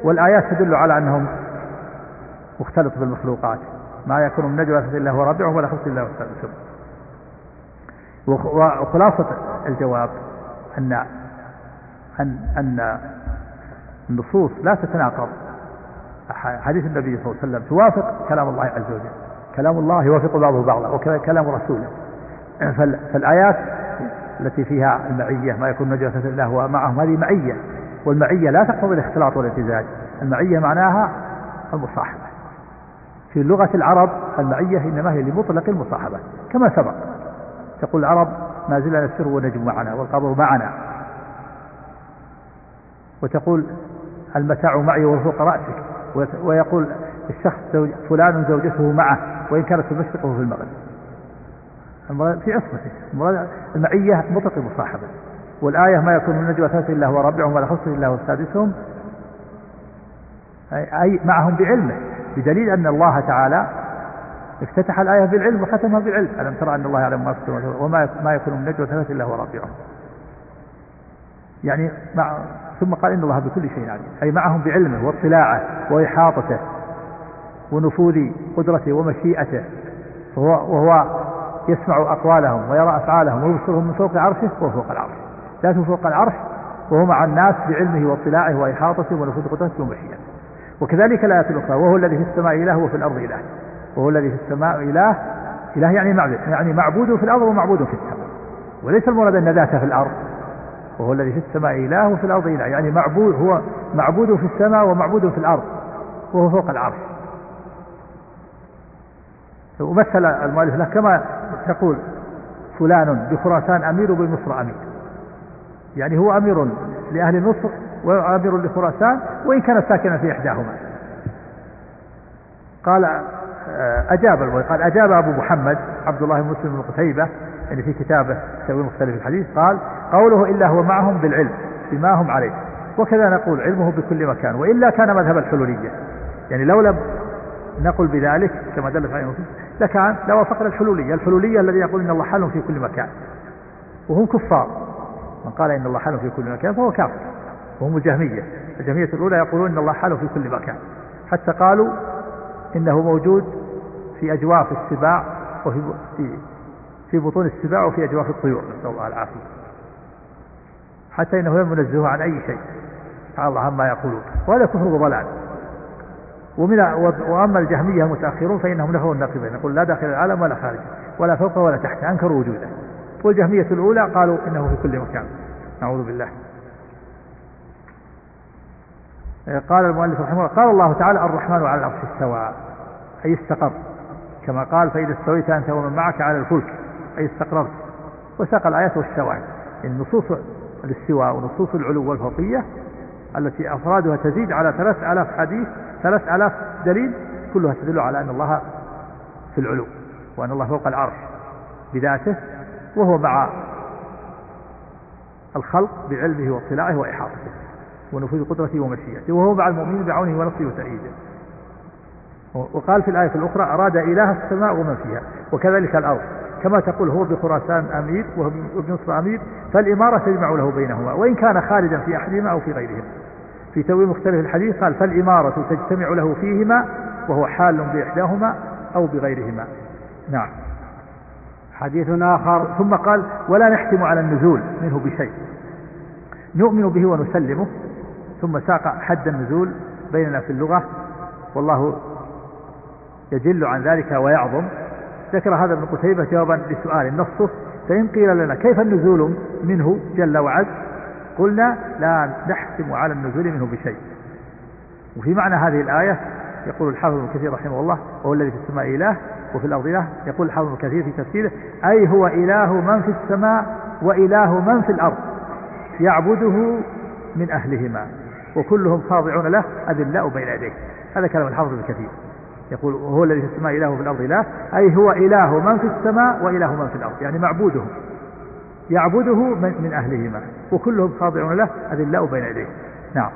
والآيات تدل على أنهم مختلط بالمخلوقات. ما يكون من نجوى إلا هو رابعهم ولا خمس إلا هو سادسهم وخلاصة الجواب أن أن أن النصوص لا تتناقض. حديث النبي صلى الله عليه وسلم توافق كلام الله عز وجل. كلام الله يوافق بعضه بعضا وكلام رسوله. فالآيات التي فيها المعية ما يكون نجوى الله ومعهم هذه معية. والمعية لا تقتضي الاختلاط والامتزاج المعية معناها المصاحبة. في لغة العرب المعية إنما هي لمطلق المصاحبة كما سبق. تقول العرب ما زلنا السر والنجم معنا والقمر معنا. وتقول المتاع معي وفوق رأسك ويقول الشخص زوج فلان زوجته معه وإن كانت في المشرق وفي المغرب. في عصمته المعية مطلق المصاحبة. والآية ما يكون من نجوى ثلاثة إلا هو رابعهم ولا خمسة إلا هو سادسهم. أي معهم بعلمه. بدليل أن الله تعالى افتتح الآية بالعلم وختمها بالعلم. ألم ترى أن الله يعلم ما السماوات وما ما يكون من نجوى ثلاثة إلا هو رابعهم يعني مع ثم قال إن الله بكل شيء عليم. أي معهم بعلمه واطلاعه وإحاطته ونفوذ قدرته ومشيئته. وهو, وهو يسمع أقوالهم ويرى أفعالهم ويبصرهم من فوق عرشه وهو فوق العرش. ذاته فوق العرش وهو مع الناس بعلمه واطلاعه وإحاطته ونفوذ قدرته ومشيئته. وكذلك الآية الأخرى وهو الذي في السماء إله وفي الأرض إله. وهو الذي في السماء إله إله يعني معبود يعني معبود في الأرض ومعبود في السماء. وليس المراد أن ذاته في الأرض. وهو الذي في السماء إله وفي الأرض إله يعني معبود هو معبود في السماء ومعبود في الأرض وهو فوق العرش. ومثل المؤلف له كما تقول فلان بخراسان أمير وبمصر أمير. يعني هو أمير لأهل مصر وأمير لخراسان وإن كان ساكنا في إحداهما. قال آه، أجاب قال أجاب أبو محمد عبد الله بن مسلم بن قتيبة يعني في كتابه تأويل مختلف الحديث قال قوله إلا هو معهم بالعلم بما هم عليه. وكذا نقول علمه بكل مكان وإلا كان مذهب الحلولية. يعني لو لم نقل بذلك كما دلت عليه لكان لوافقنا الحلولية. الحلولية الذي يقول إن الله حل في كل مكان. وهم كفار. من قال إن الله حل في كل مكان فهو كافر. وهم الجهمية الجهمية الأولى يقولون إن الله حل في كل مكان. حتى قالوا إنه موجود في أجواف السباع وفي في بطون السباع وفي أجواف الطيور. نسأل الله العافية. حتى إنه منزه عن أي شيء. تعالى الله عما يقولون. وهذا كفر وضلال. ومن وأما الجهمية المتأخرون فإنهم نفوا النقيضين يقول لا داخل العالم ولا خارجه. ولا فوقه ولا تحته أنكروا وجوده. والجهمية الأولى قالوا إنه في كل مكان. نعوذ بالله. قال المؤلف رحمه الله قال الله تعالى الرحمن على العرش استوى. أي استقر. كما قال فإذا استويت أنت ومن معك على الفلك. أي استقررت. وساق الآيات والشواهد. النصوص الاستواء ونصوص العلو والفوقية التي أفرادها تزيد على ثلاث آلاف حديث ثلاث آلاف دليل كلها تدل على أن الله في العلو وأن الله فوق العرش بذاته وهو مع الخلق بعلمه واطلاعه وإحاطته. ونفوذ قدرته ومشيئته وهو مع المؤمنين بعونه ونصره وتأييده وقال في الآية الأخرى أراد إله السماء ومن فيها. وكذلك الأرض. كما تقول هو بخراسان أمير وهو بمصر أمير فالإمارة تجمع له بينهما. وإن كان خالدا في أحدهما أو في غيرهما. في تأويل مختلف الحديث قال فالإمارة تجتمع له فيهما وهو حال بإحداهما أو بغيرهما. نعم. حديث آخر. ثم قال ولا نحتم على النزول منه بشيء. نؤمن به ونسلمه. ثم ساق حد النزول بيننا في اللغة والله يجل عن ذلك ويعظم. ذكر هذا ابن قتيبة جوابا لسؤال نصه فإن قيل لنا كيف النزول منه جل وعز؟ قلنا لا نحكم على النزول منه بشيء. وفي معنى هذه الآية يقول الحافظ ابن كثير رحمه الله وهو الذي في السماء إله وفي الأرض إله يقول الحافظ ابن كثير في تفسيره أي هو إله من في السماء وإله من في الأرض يعبده من أهلهما. وكلهم خاضعون له أذلاء بين يديه. هذا كلام الحافظ ابن كثير. يقول هو الذي في السماء إله وفي الأرض إله أي هو إله من في السماء وإله من في الأرض. يعني معبودهم يعبده من أهلهما. وكلهم خاضعون له أذلاء بين يديه. نعم.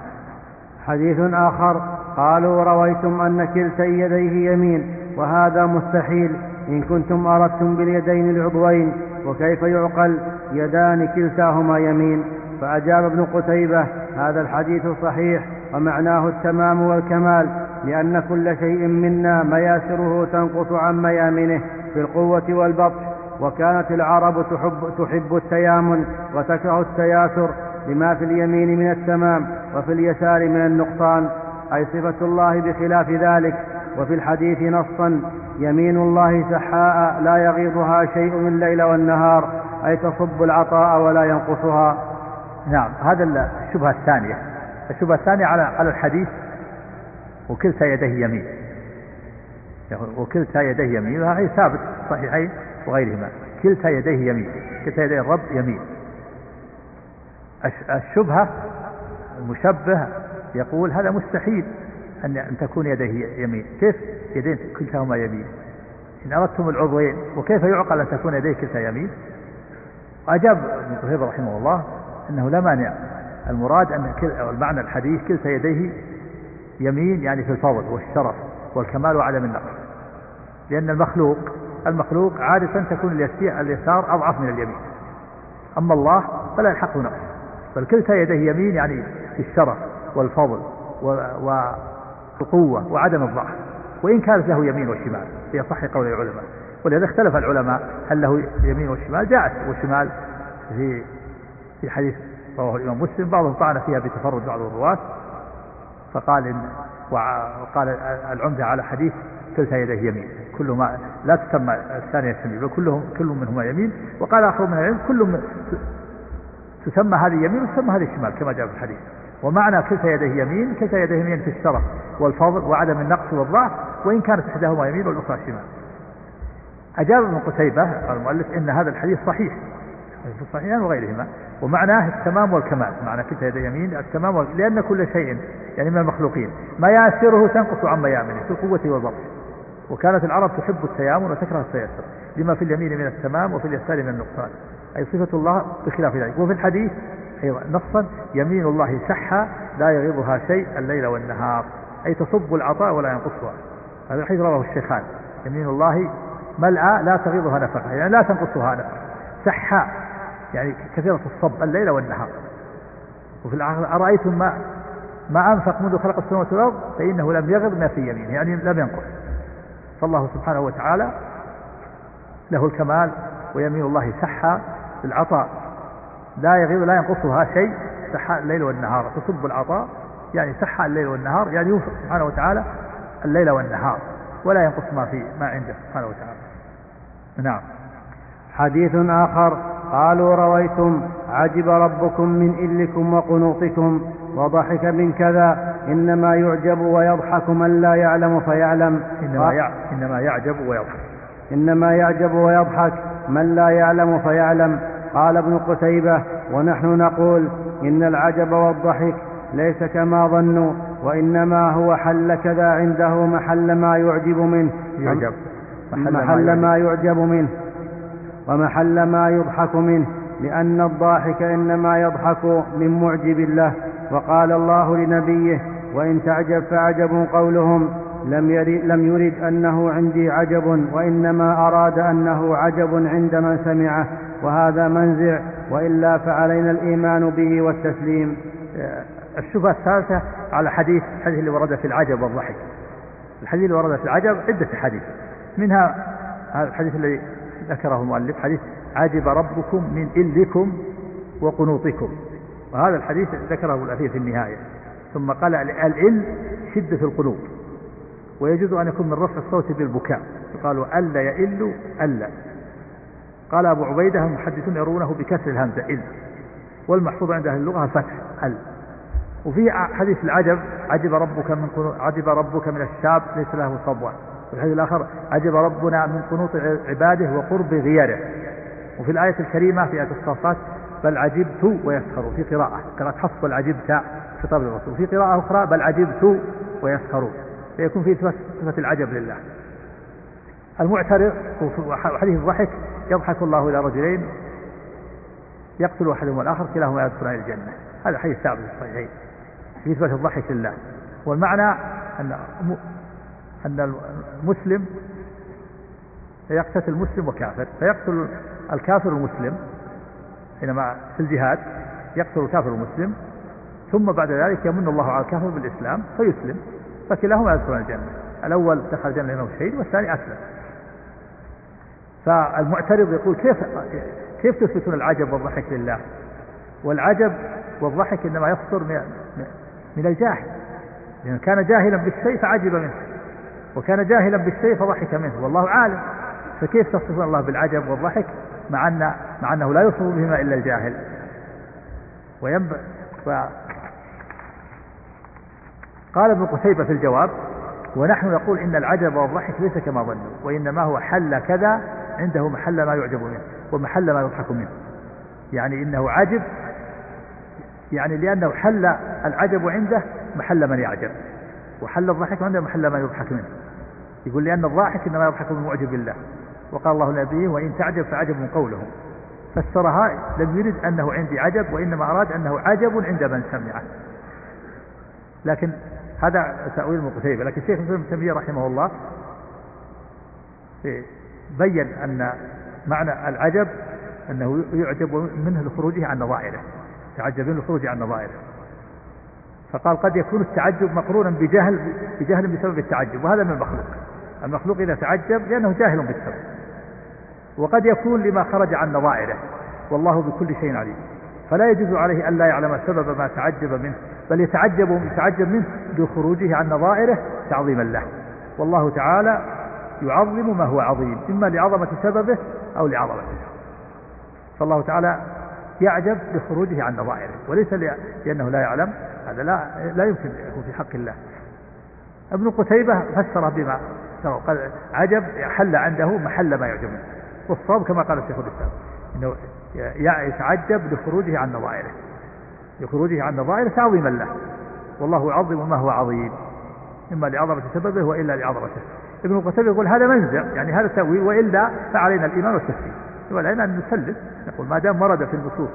حديث آخر. قالوا رويتم أن كلتا يديه يمين وهذا مستحيل. إن كنتم أردتم باليدين العضوين وكيف يعقل يدان كلتاهما يمين؟ فأجاب ابن قتيبة هذا الحديث صحيح ومعناه التمام والكمال لأن كل شيء منا مياسره تنقص عن ميامنه في القوة والبطش وكانت العرب تحب, تحب التيامن وتكره التياسر لما في اليمين من التمام وفي اليسار من النقصان أي صفة الله بخلاف ذلك. وفي الحديث نصا يمين الله سحاء لا يغيضها شيء الليل والنهار أي تصب العطاء ولا ينقصها. نعم هذا الشبهة الثانية. الشبهة الثانية على على الحديث وكلتا يديه يمين. وكلتا يديه يمين وهذا ثابت صحيحين وغيرهما. كلتا يديه يمين كلتا يدي الرب يمين. الشبهة المشبه يقول هذا مستحيل أن أن تكون يديه يمين. كيف؟ يدين كلتاهما يمين. إن أردتم العضوين وكيف يعقل أن تكون يديه كلتا يمين؟ أجاب ابن رحمه الله أنه لا مانع. المراد أن المعنى الحديث كلتا يديه يمين يعني في الفضل والشرف والكمال وعدم النقص. لأن المخلوق المخلوق عادة تكون اليسار أضعف من اليمين. أما الله فلا يلحقه نقص. بل كلتا يديه يمين يعني في الشرف والفضل والقوة وعدم الضعف. وإن كانت له يمين وشمال في صح قول العلماء. ولذا اختلف العلماء هل له يمين وشمال؟ جاءت وشمال في في حديث رواه الإمام مسلم بعضهم طعن فيها بتفرد بعض الرواة فقال إن وقال العمدة على حديث كلتا يديه يمين. كل ما لا تسمى الثانية يمين بل كلهم كل منهما يمين. وقال آخر من العلم كل من تسمى هذه يمين وتسمى هذه شمال كما جاء في الحديث. ومعنى كلتا يديه يمين كلتا يديه يمين في الشرف والفضل وعدم النقص والضعف وإن كانت إحداهما يمين والأخرى شمال. أجاب ابن قتيبة المؤلف إن هذا الحديث صحيح. في الصحيحين وغيرهما. ومعناه التمام والكمال معنى كلتا يدي يمين التمام وال... لأن كل شيء يعني من المخلوقين. ما يأسره تنقص عن ميامنه في القوة والضبط. وكانت العرب تحب التيامن وتكره التيسر لما في اليمين من التمام وفي اليسار من النقصان. أي صفة الله بخلاف ذلك. وفي الحديث أيضا نصا يمين الله سحة لا يغيضها شيء الليل والنهار. أي تصب العطاء ولا ينقصها. هذا الحديث رواه الشيخان. يمين الله ملأى لا تغيضها نفقة يعني لا تنقصها نفقة. سحاء يعني كثيرة الصب الليل والنهار. وفي الآخر أرأيتم ما ما أنفق منذ خلق السماوات والأرض؟ فإنه لم يغض ما في يمينه يعني لم ينقص. فالله سبحانه وتعالى له الكمال ويمين الله سحى بالعطاء لا يغيظ لا ينقصها شيء سحاء الليل والنهار. تصب العطاء يعني سحاء الليل والنهار يعني ينفق سبحانه وتعالى الليل والنهار. ولا ينقص ما في ما عنده سبحانه وتعالى. نعم. حديث آخر. قالوا رويتم عجب ربكم من إلكم وقنوطكم وضحك من كذا إنما يعجب ويضحك من لا يعلم فيعلم. إنما, إنما يعجب ويضحك. إنما يعجب ويضحك من لا يعلم فيعلم. قال ابن قتيبة ونحن نقول إن العجب والضحك ليس كما ظنوا وإنما هو حل كذا عنده محل ما يعجب منه. يعجب. محل, محل ما يعجب منه. ومحل ما يضحك منه لأن الضاحك إنما يضحك من معجب الله. وقال الله لنبيه وإن تعجب فعجب قولهم. لم يرد, لم يرد أنه عندي عجب وإنما أراد أنه عجب عند من سمعه. وهذا منزع وإلا فعلينا الإيمان به والتسليم. الشبهة الثالثة على حديث الحديث اللي ورد في العجب والضحك. الحديث اللي ورد في العجب عدة حديث منها الحديث الذي ذكره المؤلف حديث عجب ربكم من إلكم وقنوطكم. وهذا الحديث ذكره الأثير في النهاية. ثم قال الإل شدة القلوب ويجوز أن يكون من رفع الصوت بالبكاء. قالوا ألا يئل ألا. قال أبو عبيدة المحدثون يرونه بكسر الهمزة إل. والمحفوظ عند أهل اللغة الفتح ال. وفي حديث العجب عجب ربك من عجب ربك من الشاب ليس له صبوة. الحديث الآخر عجب ربنا من قنوط عباده وقرب غيره. وفي الآية الكريمة في آية الصفات بل عجبت ويسخرون في قراءة. قراءة حفص بل عجبت خطاب الرسول. في قراءة أخرى بل عجبت ويسخرون فيكون في صفة العجب لله. المعترض وحديث الضحك يضحك الله إلى رجلين يقتل أحدهما الآخر كلاهما يدخلان الجنة. هذا حديث ثابت في الصحيحين. في إثبات الضحك لله. والمعنى أن أن المسلم يقتتل مسلم وكافر فيقتل الكافر المسلم حينما في الجهاد يقتل الكافر المسلم ثم بعد ذلك يمن الله على الكافر بالإسلام فيسلم فكلاهما يدخلون الجنة الأول دخل الجنة لأنه شهيد والثاني أسلم. فالمعترض يقول كيف كيف تثبتون العجب والضحك لله؟ والعجب والضحك إنما يصدر من الجاهل لأنه كان جاهلا بالشيء فعجب منه. وكان جاهلا بالشيء فضحك منه. والله عالم. فكيف تصفون الله بالعجب والضحك مع أن مع أنه لا يوصف بهما إلا الجاهل؟ وينبغي ف... قال ابن قتيبة في الجواب ونحن نقول إن العجب والضحك ليس كما ظنوا وإنما هو حل كذا عنده محل ما يعجب منه ومحل ما يضحك منه. يعني إنه عجب يعني لأنه حل العجب عنده محل من يعجب وحل الضحك عنده محل ما يضحك منه. يقول لأن الضاحك إنما يضحك من معجب الله وقال الله لنبيه وإن تعجب فعجب من قولهم فسرها لم يرد أنه عندي عجب وإنما أراد أنه عجب عند من سمعه. لكن هذا تأويل ابن قتيبة. لكن شيخ ابن تيمية رحمه الله بين أن معنى العجب أنه يعجب منه لخروجه عن نظائره. تعجب منه لخروجه عن نظائره. فقال قد يكون التعجب مقرونا بجهل بجهل بسبب التعجب. وهذا من المخلوق. المخلوق إذا تعجب لأنه جاهل بالسبب وقد يكون لما خرج عن نظائره. والله بكل شيء عليم. فلا يجوز عليه أن لا يعلم سبب ما تعجب منه. بل يتعجب يتعجب منه لخروجه عن نظائره تعظيما له. والله تعالى يعظم ما هو عظيم. إما لعظمة سببه أو لعظمته فالله تعالى يعجب بخروجه عن نظائره. وليس لأنه لا يعلم. هذا لا لا يمكن يكون في حق الله. ابن قتيبة فسره بما قال عجب حل عنده محل ما يعجبه. والصواب كما قال الشيخ الإسلام إنه يتعجب لخروجه عن نظائره. لخروجه عن نظائره تعظيما له. والله يعظم ما هو عظيم. إما لعظمة سببه وإلا لعظمته. ابن قتيبة يقول هذا منزع يعني هذا تأويل وإلا فعلينا الإيمان والتسليم وعلينا أن نسلم نقول ما دام ورد في النصوص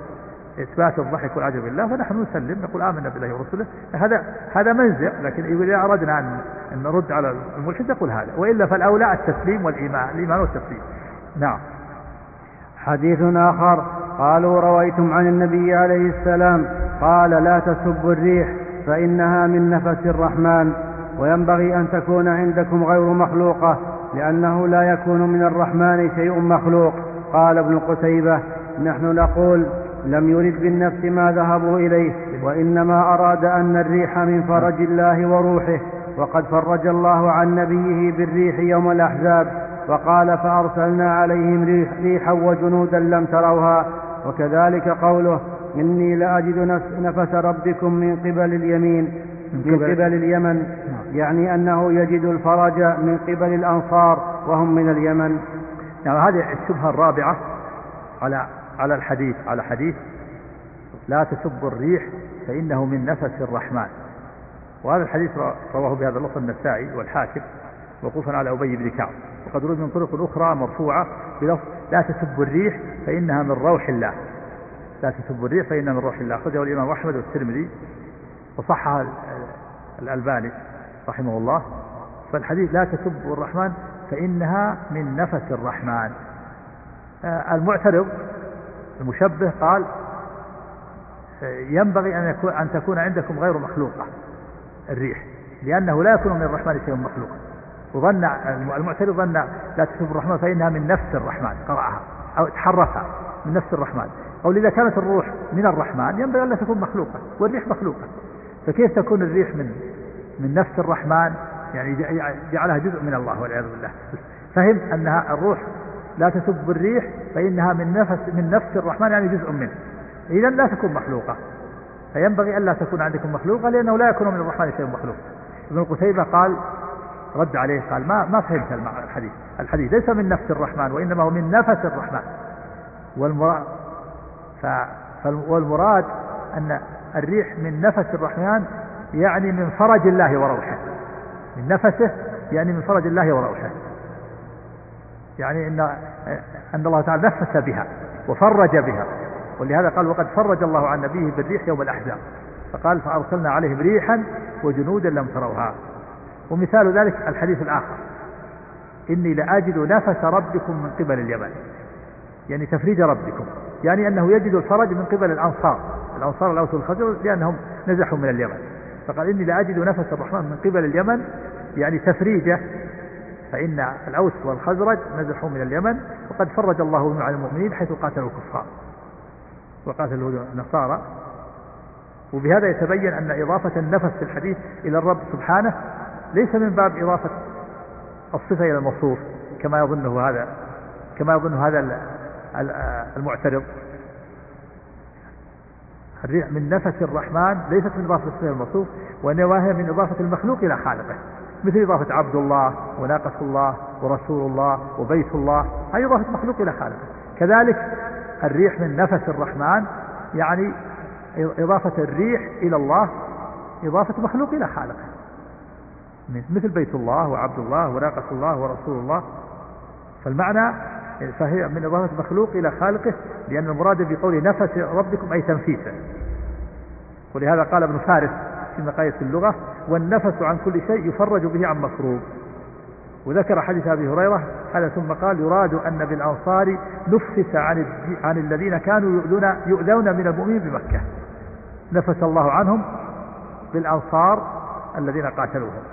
إثبات الضحك والعجب بالله فنحن نسلم نقول آمنا بالله ورسوله هذا هذا منزع لكن إذا أردنا أن نرد على الملحد نقول هذا. وإلا فالأولى التسليم والإيمان الإيمان والتسليم. نعم. حديث آخر. قالوا رويتم عن النبي عليه السلام. قال لا تسبوا الريح فإنها من نفس الرحمن. وينبغي أن تكون عندكم غير مخلوقة لأنه لا يكون من الرحمن شيء مخلوق. قال ابن قتيبة نحن نقول لم يرد بالنفس ما ذهبوا إليه وإنما أراد أن الريح من فرج الله وروحه وقد فرج الله عن نبيه بالريح يوم الأحزاب وقال فأرسلنا عليهم ريحا وجنودا لم تروها وكذلك قوله إني لأجد نفس ربكم من قبل اليمين من قبل. اليمن يعني أنه يجد الفرج من قبل الأنصار وهم من اليمن. يعني هذه الشبهة الرابعة على على الحديث على حديث لا تسب الريح فإنه من نفس الرحمن. وهذا الحديث رواه بهذا اللفظ النسائي والحاكم وقوفا على أبي بن كعب. وقد روي من طرق أخرى مرفوعة بلفظ لا تسب الريح فإنها من روح الله. لا تسب الريح فإنها من روح الله. أخرجه الإمام أحمد والترمذي وصحها الألباني رحمه الله. فالحديث لا تسب الرحمن فإنها من نفس الرحمن. آه، المعترض المشبه قال ينبغي أن, يكون أن تكون عندكم غير مخلوقة الريح لأنه لا يكون من الرحمن شيء مخلوق. وظن المعترض ظن لا تسب الرحمن فإنها من نفس الرحمن قرأها أو تحرفها من نفس الرحمن. أو إذا كانت الروح من الرحمن ينبغي أن لا تكون مخلوقة والريح مخلوقة. فكيف تكون الريح من من نفس الرحمن؟ يعني جعلها جزء من الله والعياذ بالله. فهم أنها الروح لا تسب الريح فإنها من نفس من نفس الرحمن يعني جزء منه. إذا لا تكون مخلوقة. فينبغي ألا تكون عندكم مخلوقة لأنه لا يكون من الرحمن شيء مخلوق. ابن قتيبة قال رد عليه قال ما ما فهمت الحديث. الحديث ليس من نفس الرحمن وإنما هو من نفس الرحمن. والمراد والمراد أن الريح من نفس الرحمن يعني من فرج الله وروحه. من نفسه يعني من فرج الله وروحه. يعني ان أن الله تعالى نفس بها وفرج بها. ولهذا قال وقد فرج الله عن نبيه بالريح يوم الأحزاب. فقال فأرسلنا عليهم ريحا وجنودا لم تروها. ومثال ذلك الحديث الآخر. إني لآجد نفس ربكم من قبل اليمن. يعني تفريج ربكم. يعني أنه يجد الفرج من قبل الأنصار. الأنصار الأوس والخزرج لأنهم نزحوا من اليمن. فقال إني لآجد نفس الرحمن من قبل اليمن. يعني تفريجه فإن الأوس والخزرج نزحوا من اليمن وقد فرج الله بهم على المؤمنين حيث قاتلوا الكفار وقاتلوا النصارى. وبهذا يتبين أن إضافة النفس في الحديث إلى الرب سبحانه ليس من باب إضافة الصفة إلى الموصوف كما يظنه هذا كما يظن هذا المعترض. من نفس الرحمن ليست من إضافة الصفة إلى الموصوف وإنما هي من إضافة المخلوق إلى خالقه. مثل إضافة عبد الله وناقة الله ورسول الله وبيت الله هذه إضافة مخلوق إلى خالقه كذلك الريح من نفس الرحمن يعني إضافة الريح إلى الله إضافة مخلوق إلى خالقه. مثل بيت الله وعبد الله وناقة الله ورسول الله. فالمعنى فهي من إضافة مخلوق إلى خالقه لأن المراد بقول نفس ربكم أي تنفيسه. ولهذا قال ابن فارس في مقاييس اللغة والنفس عن كل شيء يفرج به عن مفروض. وذكر حديث أبي هريرة هذا ثم قال يراد أن بالأنصار نفس عن, عن الذين كانوا يؤذون, يؤذون من المؤمنين بمكة. نفس الله عنهم بالأنصار الذين قاتلوهم.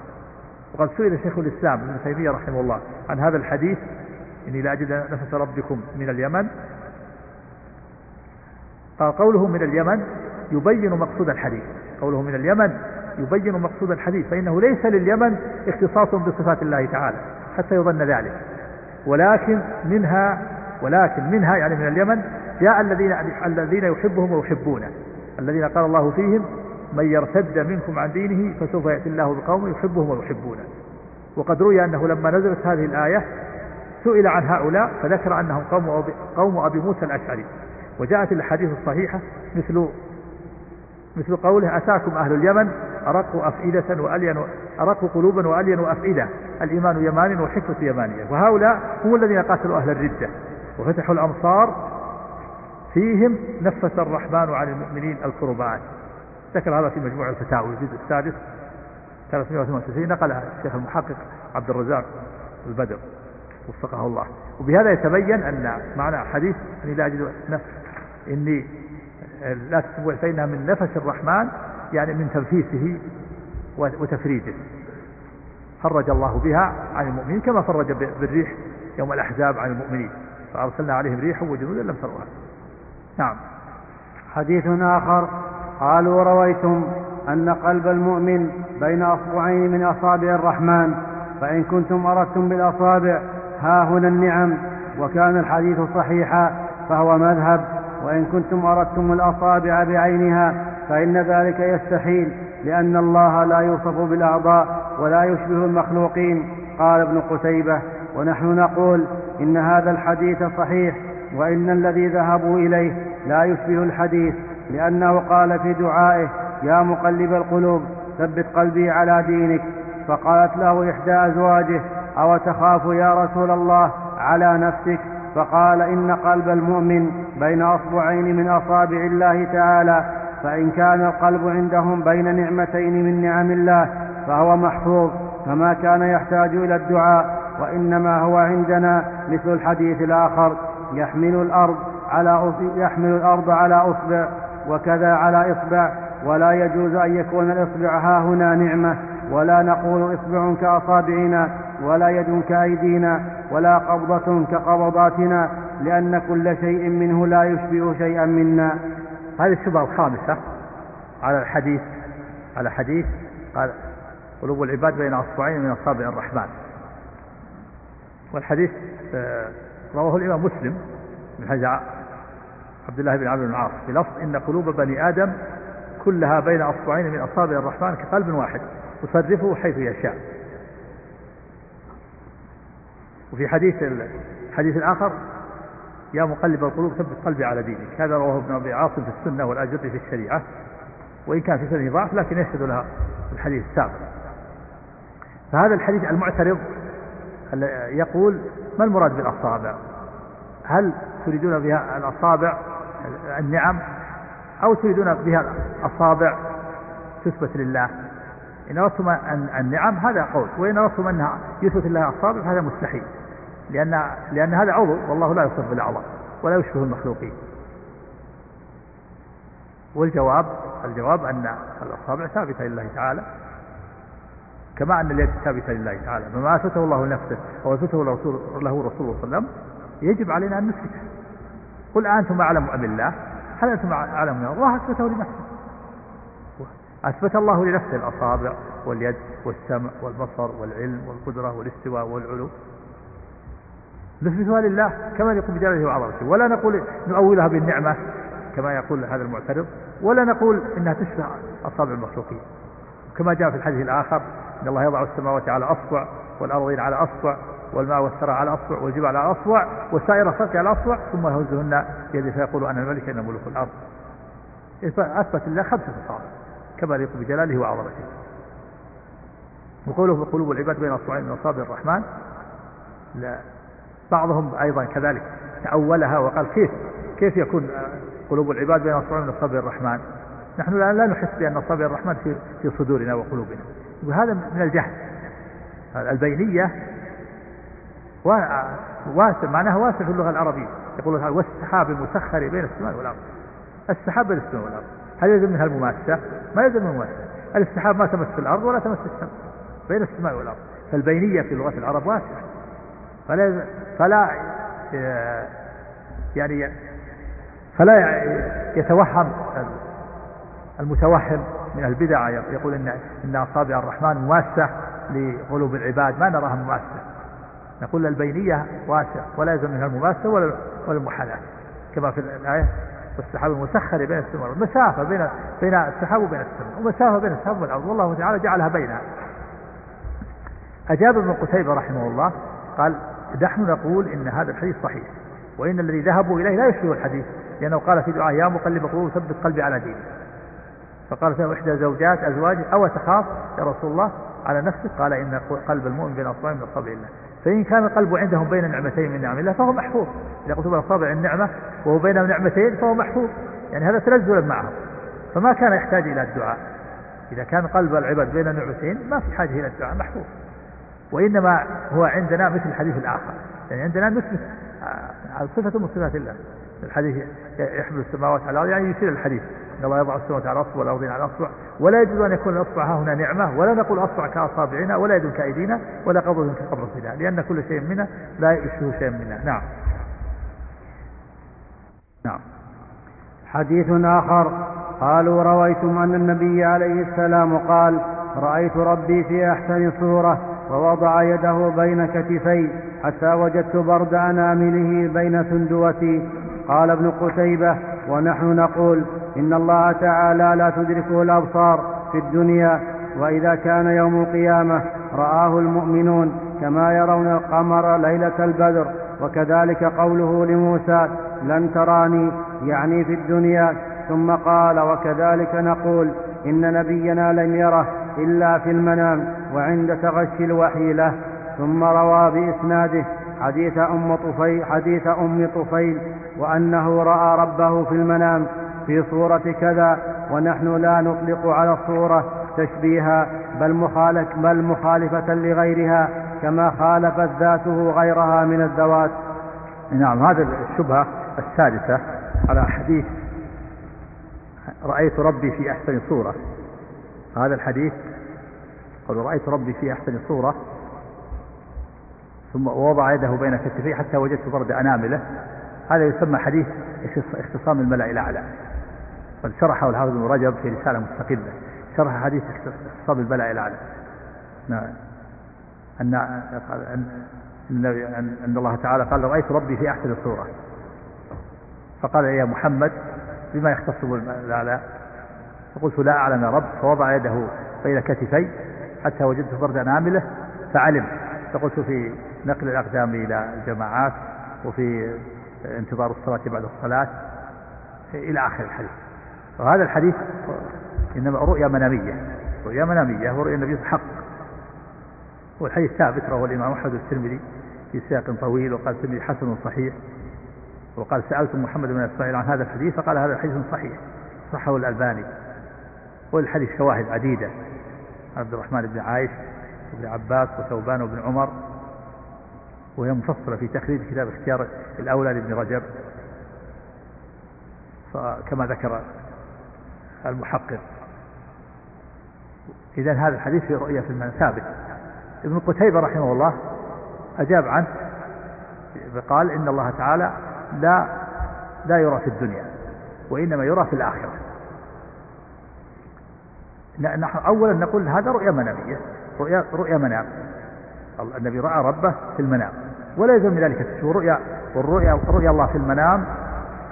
وقد سئل شيخ الإسلام ابن تيمية رحمه الله عن هذا الحديث. إني لا أجد نفس ربكم من اليمن. قال قوله من اليمن يبين مقصود الحديث. قوله من اليمن يبين مقصود الحديث فإنه ليس لليمن اختصاص بصفات الله تعالى حتى يظن ذلك. ولكن منها ولكن منها يعني من اليمن جاء الذين الذين يحبهم ويحبونه الذين قال الله فيهم من يرتد منكم عن دينه فسوف يأتي الله بقوم يحبهم ويحبونه. وقد روي أنه لما نزلت هذه الآية سئل عن هؤلاء فذكر أنهم قوم أبي, قوم أبي موسى الأشعري. وجاءت الأحاديث الصحيحة مثل مثل قوله أتاكم أهل اليمن أرق أفئدة وألين أرق قلوبا وألين أفئدة. الإيمان يمان والحكمة يمانية. وهؤلاء هم الذين قاتلوا أهل الردة. وفتحوا الأمصار فيهم نفس الرحمن عن المؤمنين الكربات ذكر هذا في مجموع الفتاوى. الجزء السادس 398 نقلها الشيخ المحقق عبد الرزاق البدر. وفقه الله. وبهذا يتبين أن معنى حديث أني لا أجد نفس. إني لا تسبوا فإنها من نفس الرحمن يعني من تنفيسه وتفريجه. فرج الله بها عن المؤمنين كما فرج بالريح يوم الأحزاب عن المؤمنين. فأرسلنا عليهم ريحا وجنودا لم تروها. نعم. حديث آخر. قالوا رويتم أن قلب المؤمن بين أصبعين من أصابع الرحمن فإن كنتم أردتم بالأصابع ها هنا النعم وكان الحديث صحيحا فهو مذهب. وإن كنتم أردتم الأصابع بعينها فإن ذلك يستحيل لأن الله لا يوصف بالأعضاء ولا يشبه المخلوقين قال ابن قتيبة. ونحن نقول إن هذا الحديث صحيح وإن الذي ذهبوا إليه لا يشبه الحديث لأنه قال في دعائه يا مقلب القلوب ثبت قلبي على دينك. فقالت له إحدى أزواجه أو تخاف يا رسول الله على نفسك؟ فقال إن قلب المؤمن بين أصبعين من أصابع الله تعالى فإن كان القلب عندهم بين نعمتين من نعم الله فهو محفوظ فما كان يحتاج إلى الدعاء وإنما هو عندنا مثل الحديث الآخر يحمل الأرض على يحمل الأرض على أصبع وكذا على إصبع ولا يجوز أن يكون الإصبع ها هنا نعمة. ولا نقول إصبع كأصابعنا ولا يد كأيدينا ولا قبضة كقبضاتنا لأن كل شيء منه لا يشبه شيئا منا. هذه الشبهة الخامسة على الحديث على حديث قال قلوب العباد بين أصبعين من أصابع الرحمن. والحديث آه، رواه الإمام مسلم من حديث عبد الله بن عمرو بن العاص بلفظ إن قلوب بني آدم كلها بين أصبعين من أصابع الرحمن كقلب واحد. يصرفه حيث يشاء. وفي حديث الحديث الآخر يا مقلب القلوب ثبت قلبي على دينك. هذا رواه ابن أبي عاصم في السنة والأجر في الشريعة. وإن كان في سنة ضعف لكن يشهد لها الحديث السابق. فهذا الحديث المعترض يقول ما المراد بالأصابع؟ هل تريدون بها الأصابع النعم أو تريدون بها الأصابع تثبت لله؟ إن أردتم النعم هذا قول. وإن أردتم أنها يثبت لها أصابع فهذا مستحيل. لأن لأن هذا عضو والله لا يصف بالأعضاء ولا يشبه المخلوقين. والجواب الجواب أن الأصابع ثابتة لله تعالى. كما أن اليد ثابتة لله تعالى. فما أثبته الله لنفسه أو أثبته له رسول الله صلى الله عليه وسلم يجب علينا أن نثبته. قل أنتم أعلم أم الله؟ هل أنتم أعلم من الله؟ أثبته لنفسه. أثبت الله لنفسه الأصابع واليد والسمع والبصر والعلم والقدرة والاستواء والعلو. نثبتها لله كما يقول بجلاله وعظمته. ولا نقول نؤولها بالنعمة كما يقول هذا المعترض. ولا نقول إنها تشبه أصابع المخلوقين. كما جاء في الحديث الآخر إن الله يضع السماوات على أصبع والأرضين على أصبع والماء والثرى على أصبع والجبال على أصبع وسائر الخلق على أصبع ثم يهزهن بيده فيقول أنا الملك إن ملوك الأرض. أثبت لله خمسة اصابع كما يليق بجلاله وعظمته. وقوله قلوب العباد بين اصبعين من اصابع الرحمن لا. بعضهم أيضا كذلك تأولها وقال كيف كيف يكون قلوب العباد بين اصبعين من اصابع الرحمن؟ نحن لا نحس بأن اصابع الرحمن في في صدورنا وقلوبنا. وهذا من الجهل. البينية واسع معناها واسع في اللغة العربية. يقول والسحاب المسخر بين السماء والأرض. السحاب بين السماء والأرض. هل يلزم منها المماسة؟ ما يلزم المماسة السحاب ما تمس الأرض ولا تمس السماء بين السماء والأرض. فالبينية في لغة العرب واسعة. فلا فلا يعني فلا يتوهم المتوهم من البدع. يقول ان إن أصابع الرحمن مواسه لقلوب العباد. ما نراها مواسه نقول البينية واسعة ولا يلزم منها المماسه ولا ولا كما في الآية والسحاب المسخر بين السماء والأرض مسافه بين بين السحاب وبين السماء ومسافه بين السحاب والأرض. والله تعالى جعلها بينها. أجاب ابن قتيبة رحمه الله قال نحن نقول إن هذا الحديث صحيح وإن الذي ذهبوا إليه لا يشبه الحديث لأنه قال في دعاء يا مقلب القلوب ثبت قلبي على دينك. فقالت له إحدى زوجات ازواجه أو تخاف يا رسول الله على نفسك؟ قال إن قلب المؤمن بين اصبعين من اصابع الله. فإن كان القلب عندهم بين نعمتين من نعم الله فهو محفوظ. إذا قلت أصابع النعمة وهو بين نعمتين فهو محفوظ. يعني هذا تنزلا معه فما كان يحتاج إلى الدعاء. إذا كان قلب العباد بين نعمتين ما في حاجة إلى الدعاء محفوظ. وإنما هو عندنا مثل الحديث الآخر. يعني عندنا نثبت آه، صفة من صفات الله. الحديث يحمل السماوات على الأرض يعني يشير الحديث. ان الله يضع السماوات على اصبع والارضين على اصبع ولا يجوز أن يكون الأصبع ها هنا نعمة ولا نقول أصبع كأصابعنا ولا يد كأيدينا ولا قبض كقبضتنا لأن كل شيء منا لا يشبه شيء منا. نعم. نعم. حديث آخر. قالوا رويتم أن النبي عليه السلام قال رأيت ربي في أحسن صورة ووضع يده بين كتفي حتى وجدت برد أنامله بين سندوتي. قال ابن قتيبة ونحن نقول إن الله تعالى لا تدركه الأبصار في الدنيا وإذا كان يوم القيامة رآه المؤمنون كما يرون القمر ليلة البدر وكذلك قوله لموسى لن تراني يعني في الدنيا. ثم قال وكذلك نقول إن نبينا لم يره إلا في المنام وعند تغشي الوحي له ثم روى بإسناده حديث أم طفيل حديث أم طفيل وأنه رأى ربه في المنام في صورة كذا ونحن لا نطلق على الصورة تشبيها بل, مخالف بل مخالفة لغيرها كما خالفت ذاته غيرها من الذوات. نعم هذا الشبهة السادسة على حديث رأيت ربي في أحسن صورة. هذا الحديث قال رأيت ربي في أحسن صورة. ثم وضع يده بين كتفيه حتى وجدت برد أنامله. هذا يسمى حديث اختصام الملأ الأعلى. قد شرحه الحافظ ابن رجب في رسالة مستقلة شرح حديث اختصام الملأ الأعلى نعم. أن أن أن, الله تعالى قال رأيت ربي في أحسن صورة. فقال يا محمد بما يختص بالأعلى فقلت لا أعلم رب. فوضع يده بين كتفي حتى وجدت برد أنامله فعلم. فقلت في نقل الأقدام إلى الجماعات وفي انتظار الصلاة بعد الصلاة إلى آخر الحديث. وهذا الحديث إنما رؤيا منامية. رؤيا منامية ورؤيا النبي حق. والحديث ثابت رواه الإمام أحمد الترمذي في سياق طويل وقال الترمذي حسن صحيح وقال سألت محمد بن إسماعيل عن هذا الحديث فقال هذا حديث صحيح. صحه الألباني. وللحديث شواهد عديدة. عبد الرحمن بن عايش وابن عباس وثوبان وابن عمر. وهي مفصلة في تخريج كتاب اختيار الأولى لابن رجب. كما ذكر المحقق. إذا هذا الحديث في رؤية في المنام ثابت. ابن قتيبة رحمه الله أجاب عنه قال إن الله تعالى لا لا يرى في الدنيا وإنما يرى في الآخرة. نحن أولا نقول هذا رؤيا منامية رؤيا رؤيا منام. النبي رأى ربه في المنام. ولا يلزم من ذلك التشوه رؤيا والرؤيا رؤيا الله في المنام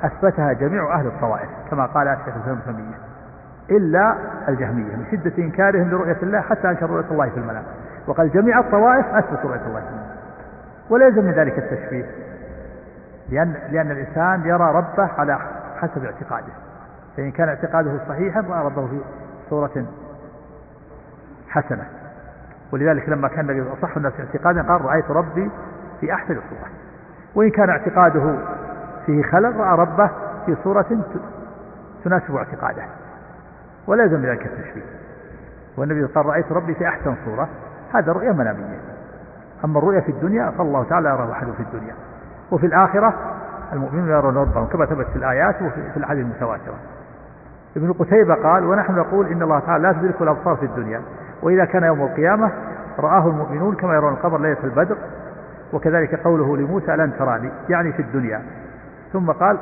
أثبتها جميع أهل الطوائف كما قال الشيخ الإسلام ابن إلا الجهمية من شدة إنكارهم لرؤية الله حتى أنكر رؤية الله في المنام وقال جميع الطوائف أثبتوا رؤية الله في المنام يلزم من ذلك التشبيه لأن لأن الإنسان يرى ربه على حسب اعتقاده. فإن كان اعتقاده صحيحا رأى ربه في صورة حسنة. ولذلك لما كان النبي أصح الناس اعتقادا قال رأيت ربي في أحسن صورة وإن كان اعتقاده فيه خلل رأى ربه في صورة تناسب اعتقاده. ولا يلزم ذلك التشبيه. والنبي قال رأيت ربي في أحسن صورة. هذا رؤيا منامية. أما الرؤيا في الدنيا فالله تعالى يرى أحد في الدنيا. وفي الآخرة المؤمنون يرون ربهم كما ثبت في الآيات وفي الحديث المتواترة. ابن قتيبة قال ونحن نقول إن الله تعالى لا تدرك الأبصار في الدنيا وإذا كان يوم القيامة رآه المؤمنون كما يرون القمر ليلة البدر وكذلك قوله لموسى لن تراني؟ يعني في الدنيا. ثم قال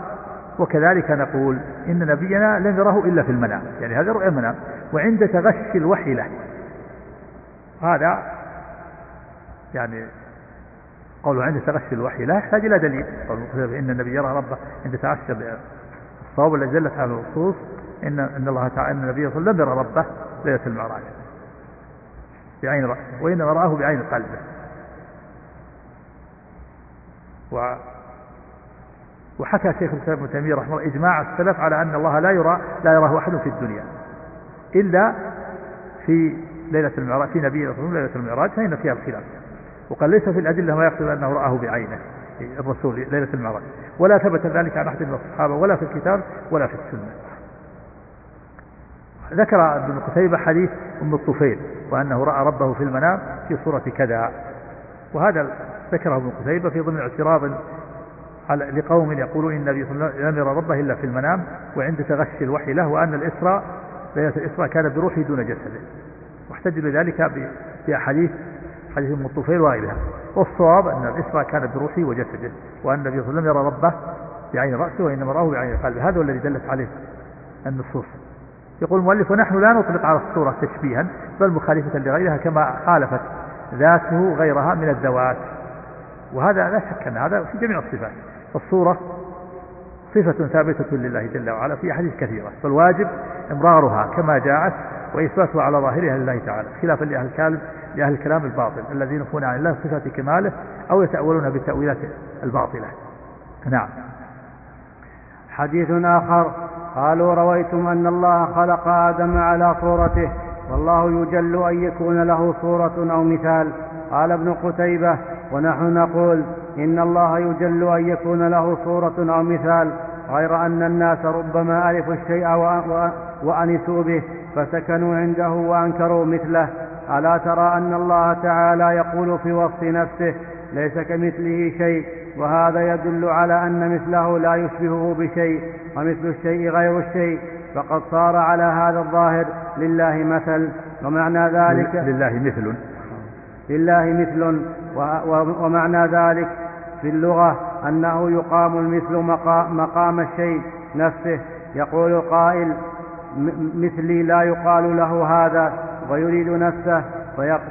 وكذلك نقول إن نبينا لم يره إلا في المنام يعني هذا رؤيا المنام. وعند تغشي الوحي له. هذا يعني قوله عند تغشي الوحي لا يحتاج إلى دليل. قوله إن النبي يرى ربه عند تغشى الصواب الذي دلت على النصوص إن إن الله تعالى إن النبي صلى الله عليه وسلم لم يرى ربه ليلة المعراج. بعين رأسه وإنما رآه بعين قلبه. و وحكى شيخ الإسلام ابن تيمية رحمه الله إجماع السلف على أن الله لا يرى لا يراه أحد في الدنيا. إلا في ليلة المعراج في نبي ليلة المعراج فإن فيها الخلاف. وقال ليس في الأدلة ما يقتضي أنه رآه بعينه الرسول ليلة المعراج. ولا ثبت ذلك عن أحد من الصحابة ولا في الكتاب ولا في السنة. ذكر ابن قتيبة حديث أم الطفيل وأنه رأى ربه في المنام في صورة كذا. وهذا ذكره ابن قتيبة في ضمن اعتراض لقوم يقولون إن النبي صلى الله عليه وسلم لم يرى ربه إلا في المنام وعند تغشي الوحي له وأن الإسراء ليلة الإسراء كان بروحه دون جسده. واحتج بذلك بأحاديث حديث أم الطفيل وغيرها. والصواب أن الإسراء كان بروحه وجسده وأن النبي صلى الله عليه وسلم يرى ربه بعين رأسه وإنما رآه بعين قلبه. هذا هو الذي دلت عليه النصوص. يقول المؤلف ونحن لا نطلق على الصورة تشبيها بل مخالفة لغيرها كما خالفت ذاته غيرها من الذوات. وهذا لا شك أن هذا في جميع الصفات. الصورة صفة ثابتة لله جل وعلا في أحاديث كثيرة فالواجب إمرارها كما جاءت وإثباتها على ظاهرها لله تعالى خلافا لأهل الكلام لأهل الكلام الباطل الذين ينفون عن الله صفة كماله أو يتأولون بالتأويلات الباطلة. نعم. حديث آخر. قالوا رويتم أن الله خلق آدم على صورته والله يجل أن يكون له صورة أو مثال. قال ابن قتيبة ونحن نقول إن الله يجل أن يكون له صورة أو مثال غير أن الناس ربما ألفوا الشيء وأنسوا به فسكنوا عنده وأنكروا مثله. ألا ترى أن الله تعالى يقول في وصف نفسه ليس كمثله شيء وهذا يدل على أن مثله لا يشبهه بشيء ومثل الشيء غير الشيء. فقد صار على هذا الظاهر لله مثل ومعنى ذلك لله مثل. لله مثل ومعنى ذلك في اللغة أنه يقام المثل مقام الشيء نفسه. يقول القائل مثلي لا يقال له هذا ويريد نفسه.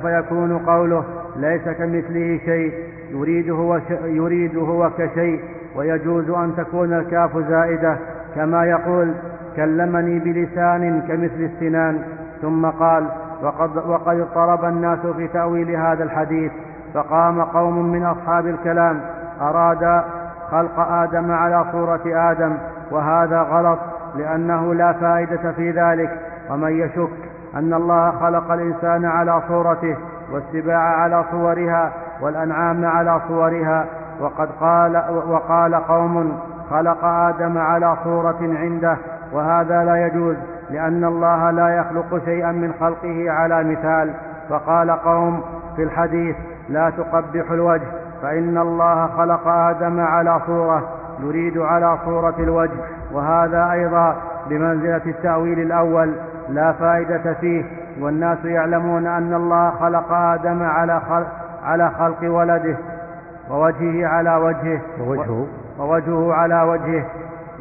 فيكون قوله ليس كمثله شيء يريد هو, يريد هو كشيء ويجوز أن تكون الكاف زائدة. كما يقول كلمني بلسان كمثل السنان. ثم قال وقد, وقد اضطرب الناس في تأويل هذا الحديث فقام قوم من أصحاب الكلام أراد خلق آدم على صورة آدم وهذا غلط لأنه لا فائدة في ذلك. ومن يشك أن الله خلق الإنسان على صورته والسباع على صورها والأنعام على صورها وقد قال وقال قوم خلق آدم على صورة عنده. وهذا لا يجوز لأن الله لا يخلق شيئا من خلقه على مثال. فقال قوم في الحديث لا تقبح الوجه فإن الله خلق آدم على صورة يريد على صورة الوجه وهذا أيضا بمنزلة التأويل الأول لا فائدة فيه والناس يعلمون أن الله خلق آدم على خلق, على خلق ولده ووجهه على وجهه ووجهه. ووجهه على وجهه.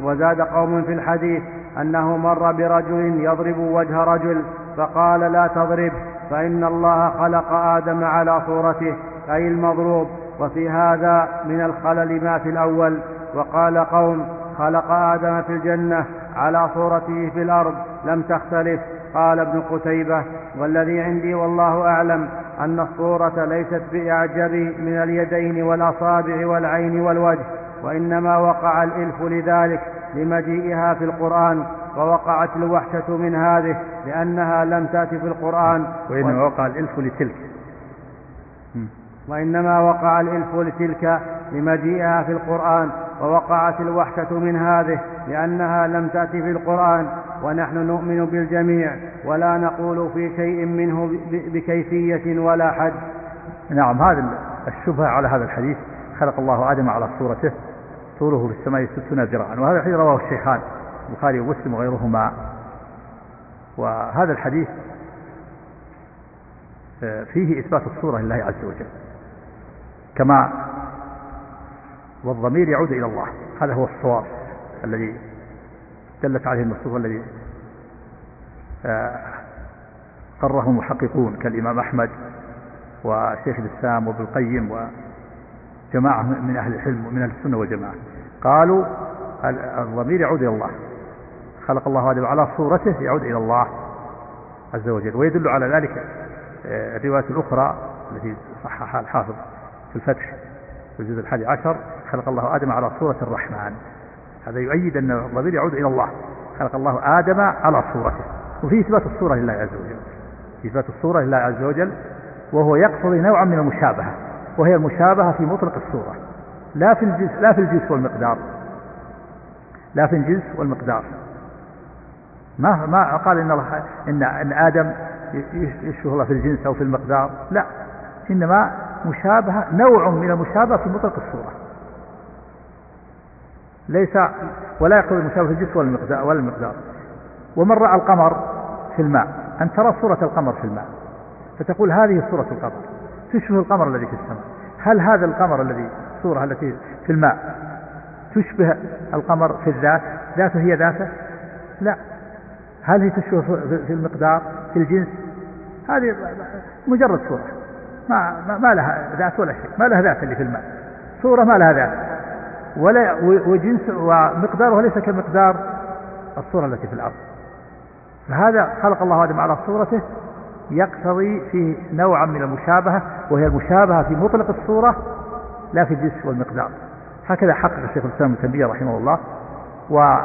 وزاد قوم في الحديث أنه مر برجل يضرب وجه رجل فقال لا تضرب فإن الله خلق آدم على صورته أي المضروب. وفي هذا من الخلل ما في الأول. وقال قوم خلق آدم في الجنة على صورته في الأرض لم تختلف. قال ابن قتيبة والذي عندي والله أعلم أن الصورة ليست بأعجب من اليدين والأصابع والعين والوجه وإنما وقع الإلف لذلك لمجيئها في القرآن ووقعت الوحشة من هذه لأنها لم تأتي في القرآن. وإنما وقع الإلف لتلك. وإنما وقع الإلف لتلك لمجيئها في القرآن ووقعت الوحشة من هذه لأنها لم تأتي في القرآن ونحن نؤمن بالجميع ولا نقول في شيء منه بكيفية ولا حد. نعم هذا الشبهة على هذا الحديث خلق الله آدم على صورته طوله في السماء ستون ذراعا وهذا الحديث رواه الشيخان البخاري ومسلم وغيرهما. وهذا الحديث آه، فيه إثبات الصورة لله عز وجل. كما والضمير يعود إلى الله. هذا هو الصواب الذي دلت عليه النصوص الذي آه، قره المحققون كالإمام أحمد وشيخ الإسلام وابن القيم وجماعة من أهل العلم ومن أهل السنة والجماعة. قالوا الضمير يعود إلى الله. خلق الله آدم على صورته يعود إلى الله عز وجل. ويدل على ذلك آه، الرواية الأخرى التي صححها الحافظ في الفتح الجزء الحادي عشر خلق الله آدم على صورة الرحمن. هذا يؤيد أن الضمير يعود إلى الله. خلق الله آدم على صورته. وفي إثبات الصورة لله عز وجل. إثبات الصورة لله عز وجل وهو يقتضي نوعا من المشابهة. وهي المشابهة في مطلق الصورة. لا في الجنس لا في الجنس والمقدار. لا في الجنس والمقدار. ما ما قال إن الله إن إن آدم يشبه الله في الجنس أو في المقدار. لا. إنما مشابهة نوع من المشابهه في مطلق الصورة. ليس ولا يقتضي المشابهة في الجنس ولا المقدار ولا المقدار. ومن راى القمر في الماء. أن ترى صورة القمر في الماء. فتقول هذه صورة القمر. تشبه القمر الذي في السماء؟ هل هذا القمر الذي الصورة التي في الماء تشبه القمر في الذات؟ ذاته هي ذاته؟ لا. هل هي تشبه في المقدار في الجنس؟ هذه مجرد صورة. ما, ما لها ذات ولا شيء ما لها ذات اللي في الماء. صورة ما لها ذات. ولا وجنس ومقداره ليس كمقدار الصورة التي في الأرض. فهذا خلق الله آدم على صورته يقتضي فيه نوعا من المشابهة وهي المشابهة في مطلق الصورة لا في الجنس والمقدار. هكذا حقق الشيخ الإسلام ابن رحمه الله. و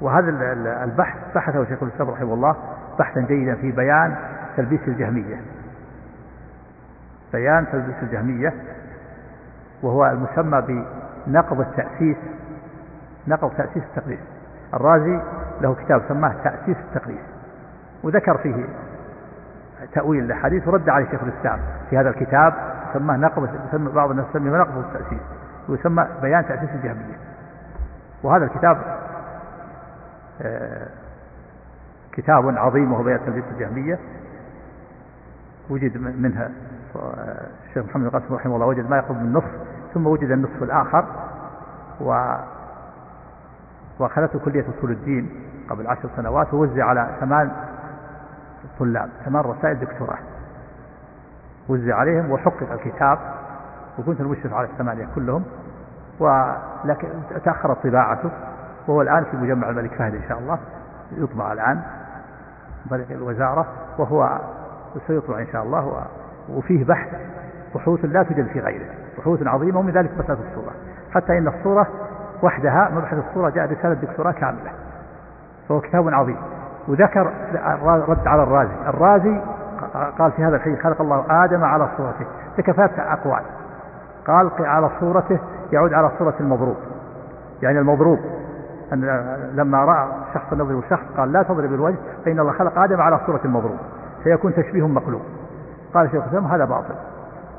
وهذا البحث بحثه شيخ الإسلام رحمه الله بحثا جيدا في بيان تلبيس الجهمية. بيان تلبيس الجهمية وهو المسمى بنقض التأسيس نقض تأسيس التقديس الرازي له كتاب سماه تأسيس التقديس وذكر فيه تأويل الأحاديث ورد عليه شيخ الإسلام في هذا الكتاب سماه نقض يسمى بعض الناس يسميه نقض التأسيس ويسمى بيان تأسيس الجهمية. وهذا الكتاب آه، كتاب عظيم وهو بيان تلبيس الجهمية وجد منها الشيخ محمد القاسم رحمه الله وجد ما يقرب من النصف ثم وجد النصف الآخر و وأخذته كلية أصول الدين قبل عشر سنوات ووزع على ثمان طلاب ثمان رسائل دكتوراه. وزع عليهم وحقق الكتاب وكنت المشرف على الثمانية كلهم ولكن تأخرت طباعته وهو الآن في مجمع الملك فهد إن شاء الله يطبع الآن طريق الوزارة وهو سيطبع إن شاء الله وفيه بحث بحوث لا توجد في غيره بحوث عظيمة ومن ذلك مسألة الصورة. حتى إن الصورة وحدها مبحث الصورة جاء رسالة دكتوراه كاملة. فهو كتاب عظيم. وذكر رد على الرازي. الرازي قال في هذا الحديث خلق الله آدم على صورته. ذكر أقوال. قال على صورته يعود على صورة المضروب. يعني المضروب. أن لما رأى شخص يضرب شخص قال لا تضرب الوجه فإن الله خلق آدم على صورة المضروب. فيكون تشبيه مقلوب. قال شيخ الإسلام هذا باطل.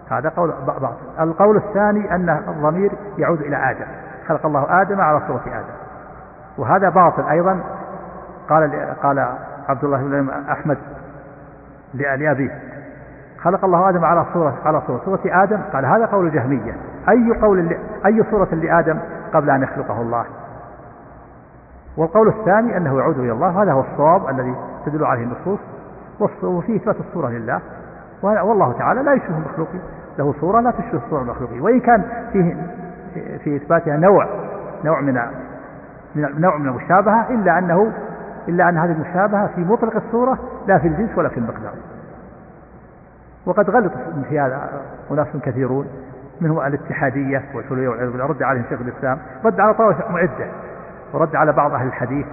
هذا قول باطل. القول الثاني أن الضمير يعود إلى آدم. خلق الله آدم على صورة آدم. وهذا باطل أيضا. قال قال عبد الله بن أحمد لأبيه خلق الله آدم على صورة على صورة. صورة آدم قال هذا قول الجهمية أي قول أي صورة لآدم قبل أن يخلقه الله؟ والقول الثاني أنه يعود إلى الله هذا هو الصواب الذي تدل عليه النصوص. وفيه إثبات الصورة لله. والله تعالى لا يشبه المخلوقين. له صورة لا تشبه الصورة المخلوقين. وإن كان فيه في إثباتها نوع نوع من من نوع من المشابهة إلا أنه إلا أن هذه المشابهة في مطلق الصورة لا في الجنس ولا في المقدار. وقد غلط في هذا أناس كثيرون منهم الاتحادية والحلولية والعياذ رد عليهم شيخ الإسلام رد على طوائف معدة ورد على بعض أهل الحديث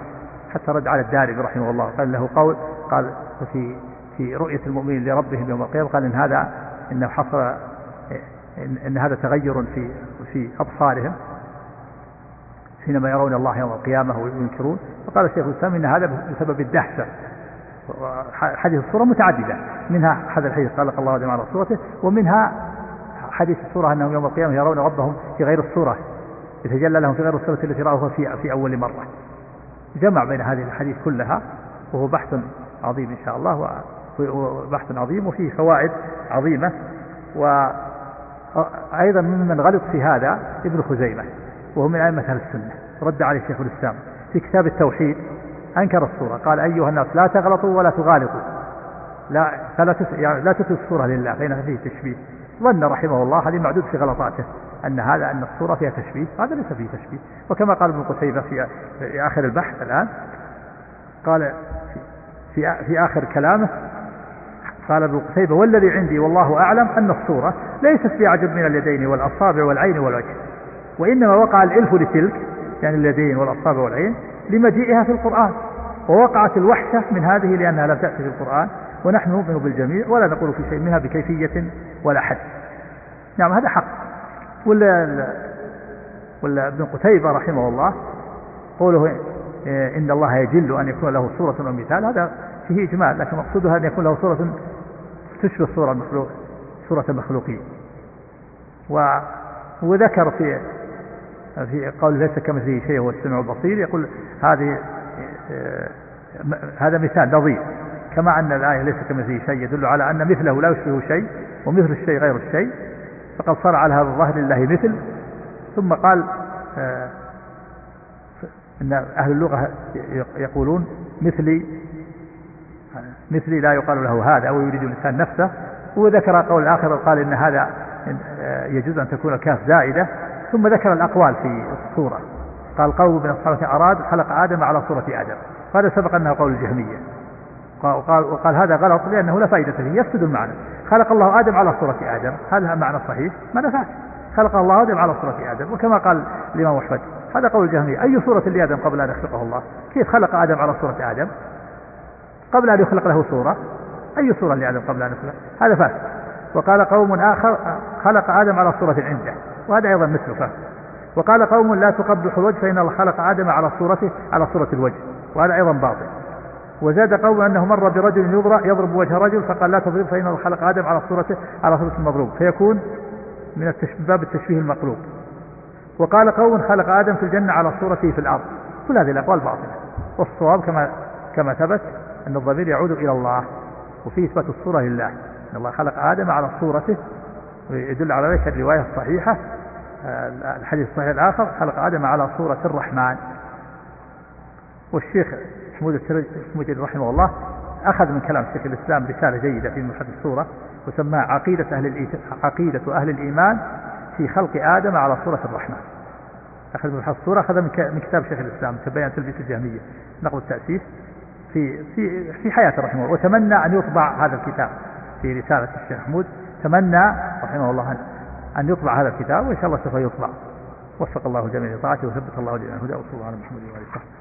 حتى رد على الدارمي رحمه الله. قال له قول قال في في رؤية المؤمنين لربهم يوم القيامة قال إن هذا إنه حصل إن, إن هذا تغير في في أبصارهم حينما يرون الله يوم القيامة وينكرون. فقال الشيخ الإسلام إن هذا بسبب الدهشة حديث الصورة متعددة. منها هذا الحديث خلق الله آدم على صورته ومنها حديث الصورة أنهم يوم القيامة يرون ربهم في غير الصورة يتجلى لهم في غير الصورة التي رأوها في في أول مرة. جمع بين هذه الحديث كلها وهو بحث عظيم إن شاء الله وبحث عظيم وفيه فوائد عظيمة. وأيضا ممن غلط في هذا ابن خزيمة وهو من أئمة أهل السنة. رد عليه شيخ الإسلام في كتاب التوحيد أنكر الصورة قال أيها الناس لا تغلطوا ولا تغالطوا. لا فلا يعني لا تثبت الصورة لله فإن فيه تشبيه. ظن رحمه الله هذه معدود في غلطاته أن هذا أن الصورة فيها تشبيه. هذا ليس فيه تشبيه. وكما قال ابن قتيبة في, في آخر البحث الآن قال في, في آخر كلامه قال ابن قتيبة والذي عندي والله أعلم أن الصورة ليست في عجب من اليدين والأصابع والعين والوجه وإنما وقع الإلف لتلك يعني اليدين والأصابع والعين لمجيئها في القرآن ووقعت الوحشة من هذه لأنها لم تأتي في القرآن ونحن نؤمن بالجميع ولا نقول في شيء منها بكيفية ولا حد. نعم هذا حق. ولا ولا ابن قتيبة رحمه الله قوله إن الله يجل أن يكون له صورة ومثال هذا فيه إجمال لكن مقصودها أن يكون له صورة تشبه صورة المخلوق صورة المخلوقين وذكر في في قول ليس كمثله شيء هو السمع البصير يقول هذه آه، هذا مثال نظير كما أن الآية ليس كمثله شيء يدل على أن مثله لا يشبه شيء ومثل الشيء غير الشيء. فقد صار على هذا الظاهر لله مثل. ثم قال آه، إن أهل اللغة يقولون مثلي مثلي لا يقال له هذا أو يريد الإنسان نفسه. وذكر قول آخر قال إن هذا آه، يجوز أن تكون الكاف زائدة. ثم ذكر الأقوال في الصورة. قال قول من أصحابه أراد خلق آدم على صورة آدم. هذا سبق أنه قول الجهمية. وقال, وقال هذا غلط لأنه لا فائدة فيه يفسد المعنى. خلق الله آدم على صورة آدم. هذا معنى صحيح؟ معنى فاسد خلق الله آدم على صورة آدم. وكما قال الإمام أحمد هذا قول الجهمية. أي صورة لآدم قبل أن يخلقه الله؟ كيف خلق آدم على صورة آدم؟ قبل أن يخلق له صورة أي صورة لآدم قبل أن يخلق؟ هذا فاسد وقال قوم آخر خلق آدم على صورة عنده. وهذا أيضا مثله فهم وقال قوم لا تقبح الوجه فإن الله خلق آدم على صورته على صورة الوجه. وهذا أيضا باطل. وزاد قوم أنه مر برجل يضرب يضرب وجه رجل فقال لا تضرب فإن الله خلق آدم على صورته على صورة المضروب. فيكون من باب التشبيه المقلوب. وقال قوم خلق آدم في الجنة على صورته في الأرض. كل هذه الأقوال باطلة. والصواب كما كما ثبت أن الضمير يعود إلى الله وفيه إثبات الصورة لله. أن الله خلق آدم على صورته ويدل على ذلك الرواية الصحيحة الحديث الصحيح الآخر خلق آدم على صورة الرحمن. والشيخ حمود الترمذي رحمه الله أخذ من كلام شيخ الإسلام رسالة جيدة في مبحث الصورة وسماها عقيدة أهل عقيدة أهل الإيمان في خلق آدم على صورة الرحمن. أخذ من الصورة أخذ من كتاب شيخ الإسلام تبين تلبيس الجهمية. نقل التأسيس. في في في حياته رحمه الله. وتمنى أن يطبع هذا الكتاب في رسالة الشيخ محمود. تمنى رحمه الله أن يطبع هذا الكتاب وإن شاء الله سوف يطبع. وفق الله جميع طاعته وثبت الله جميع الهدى وصلى الله على محمد آله وصحبه.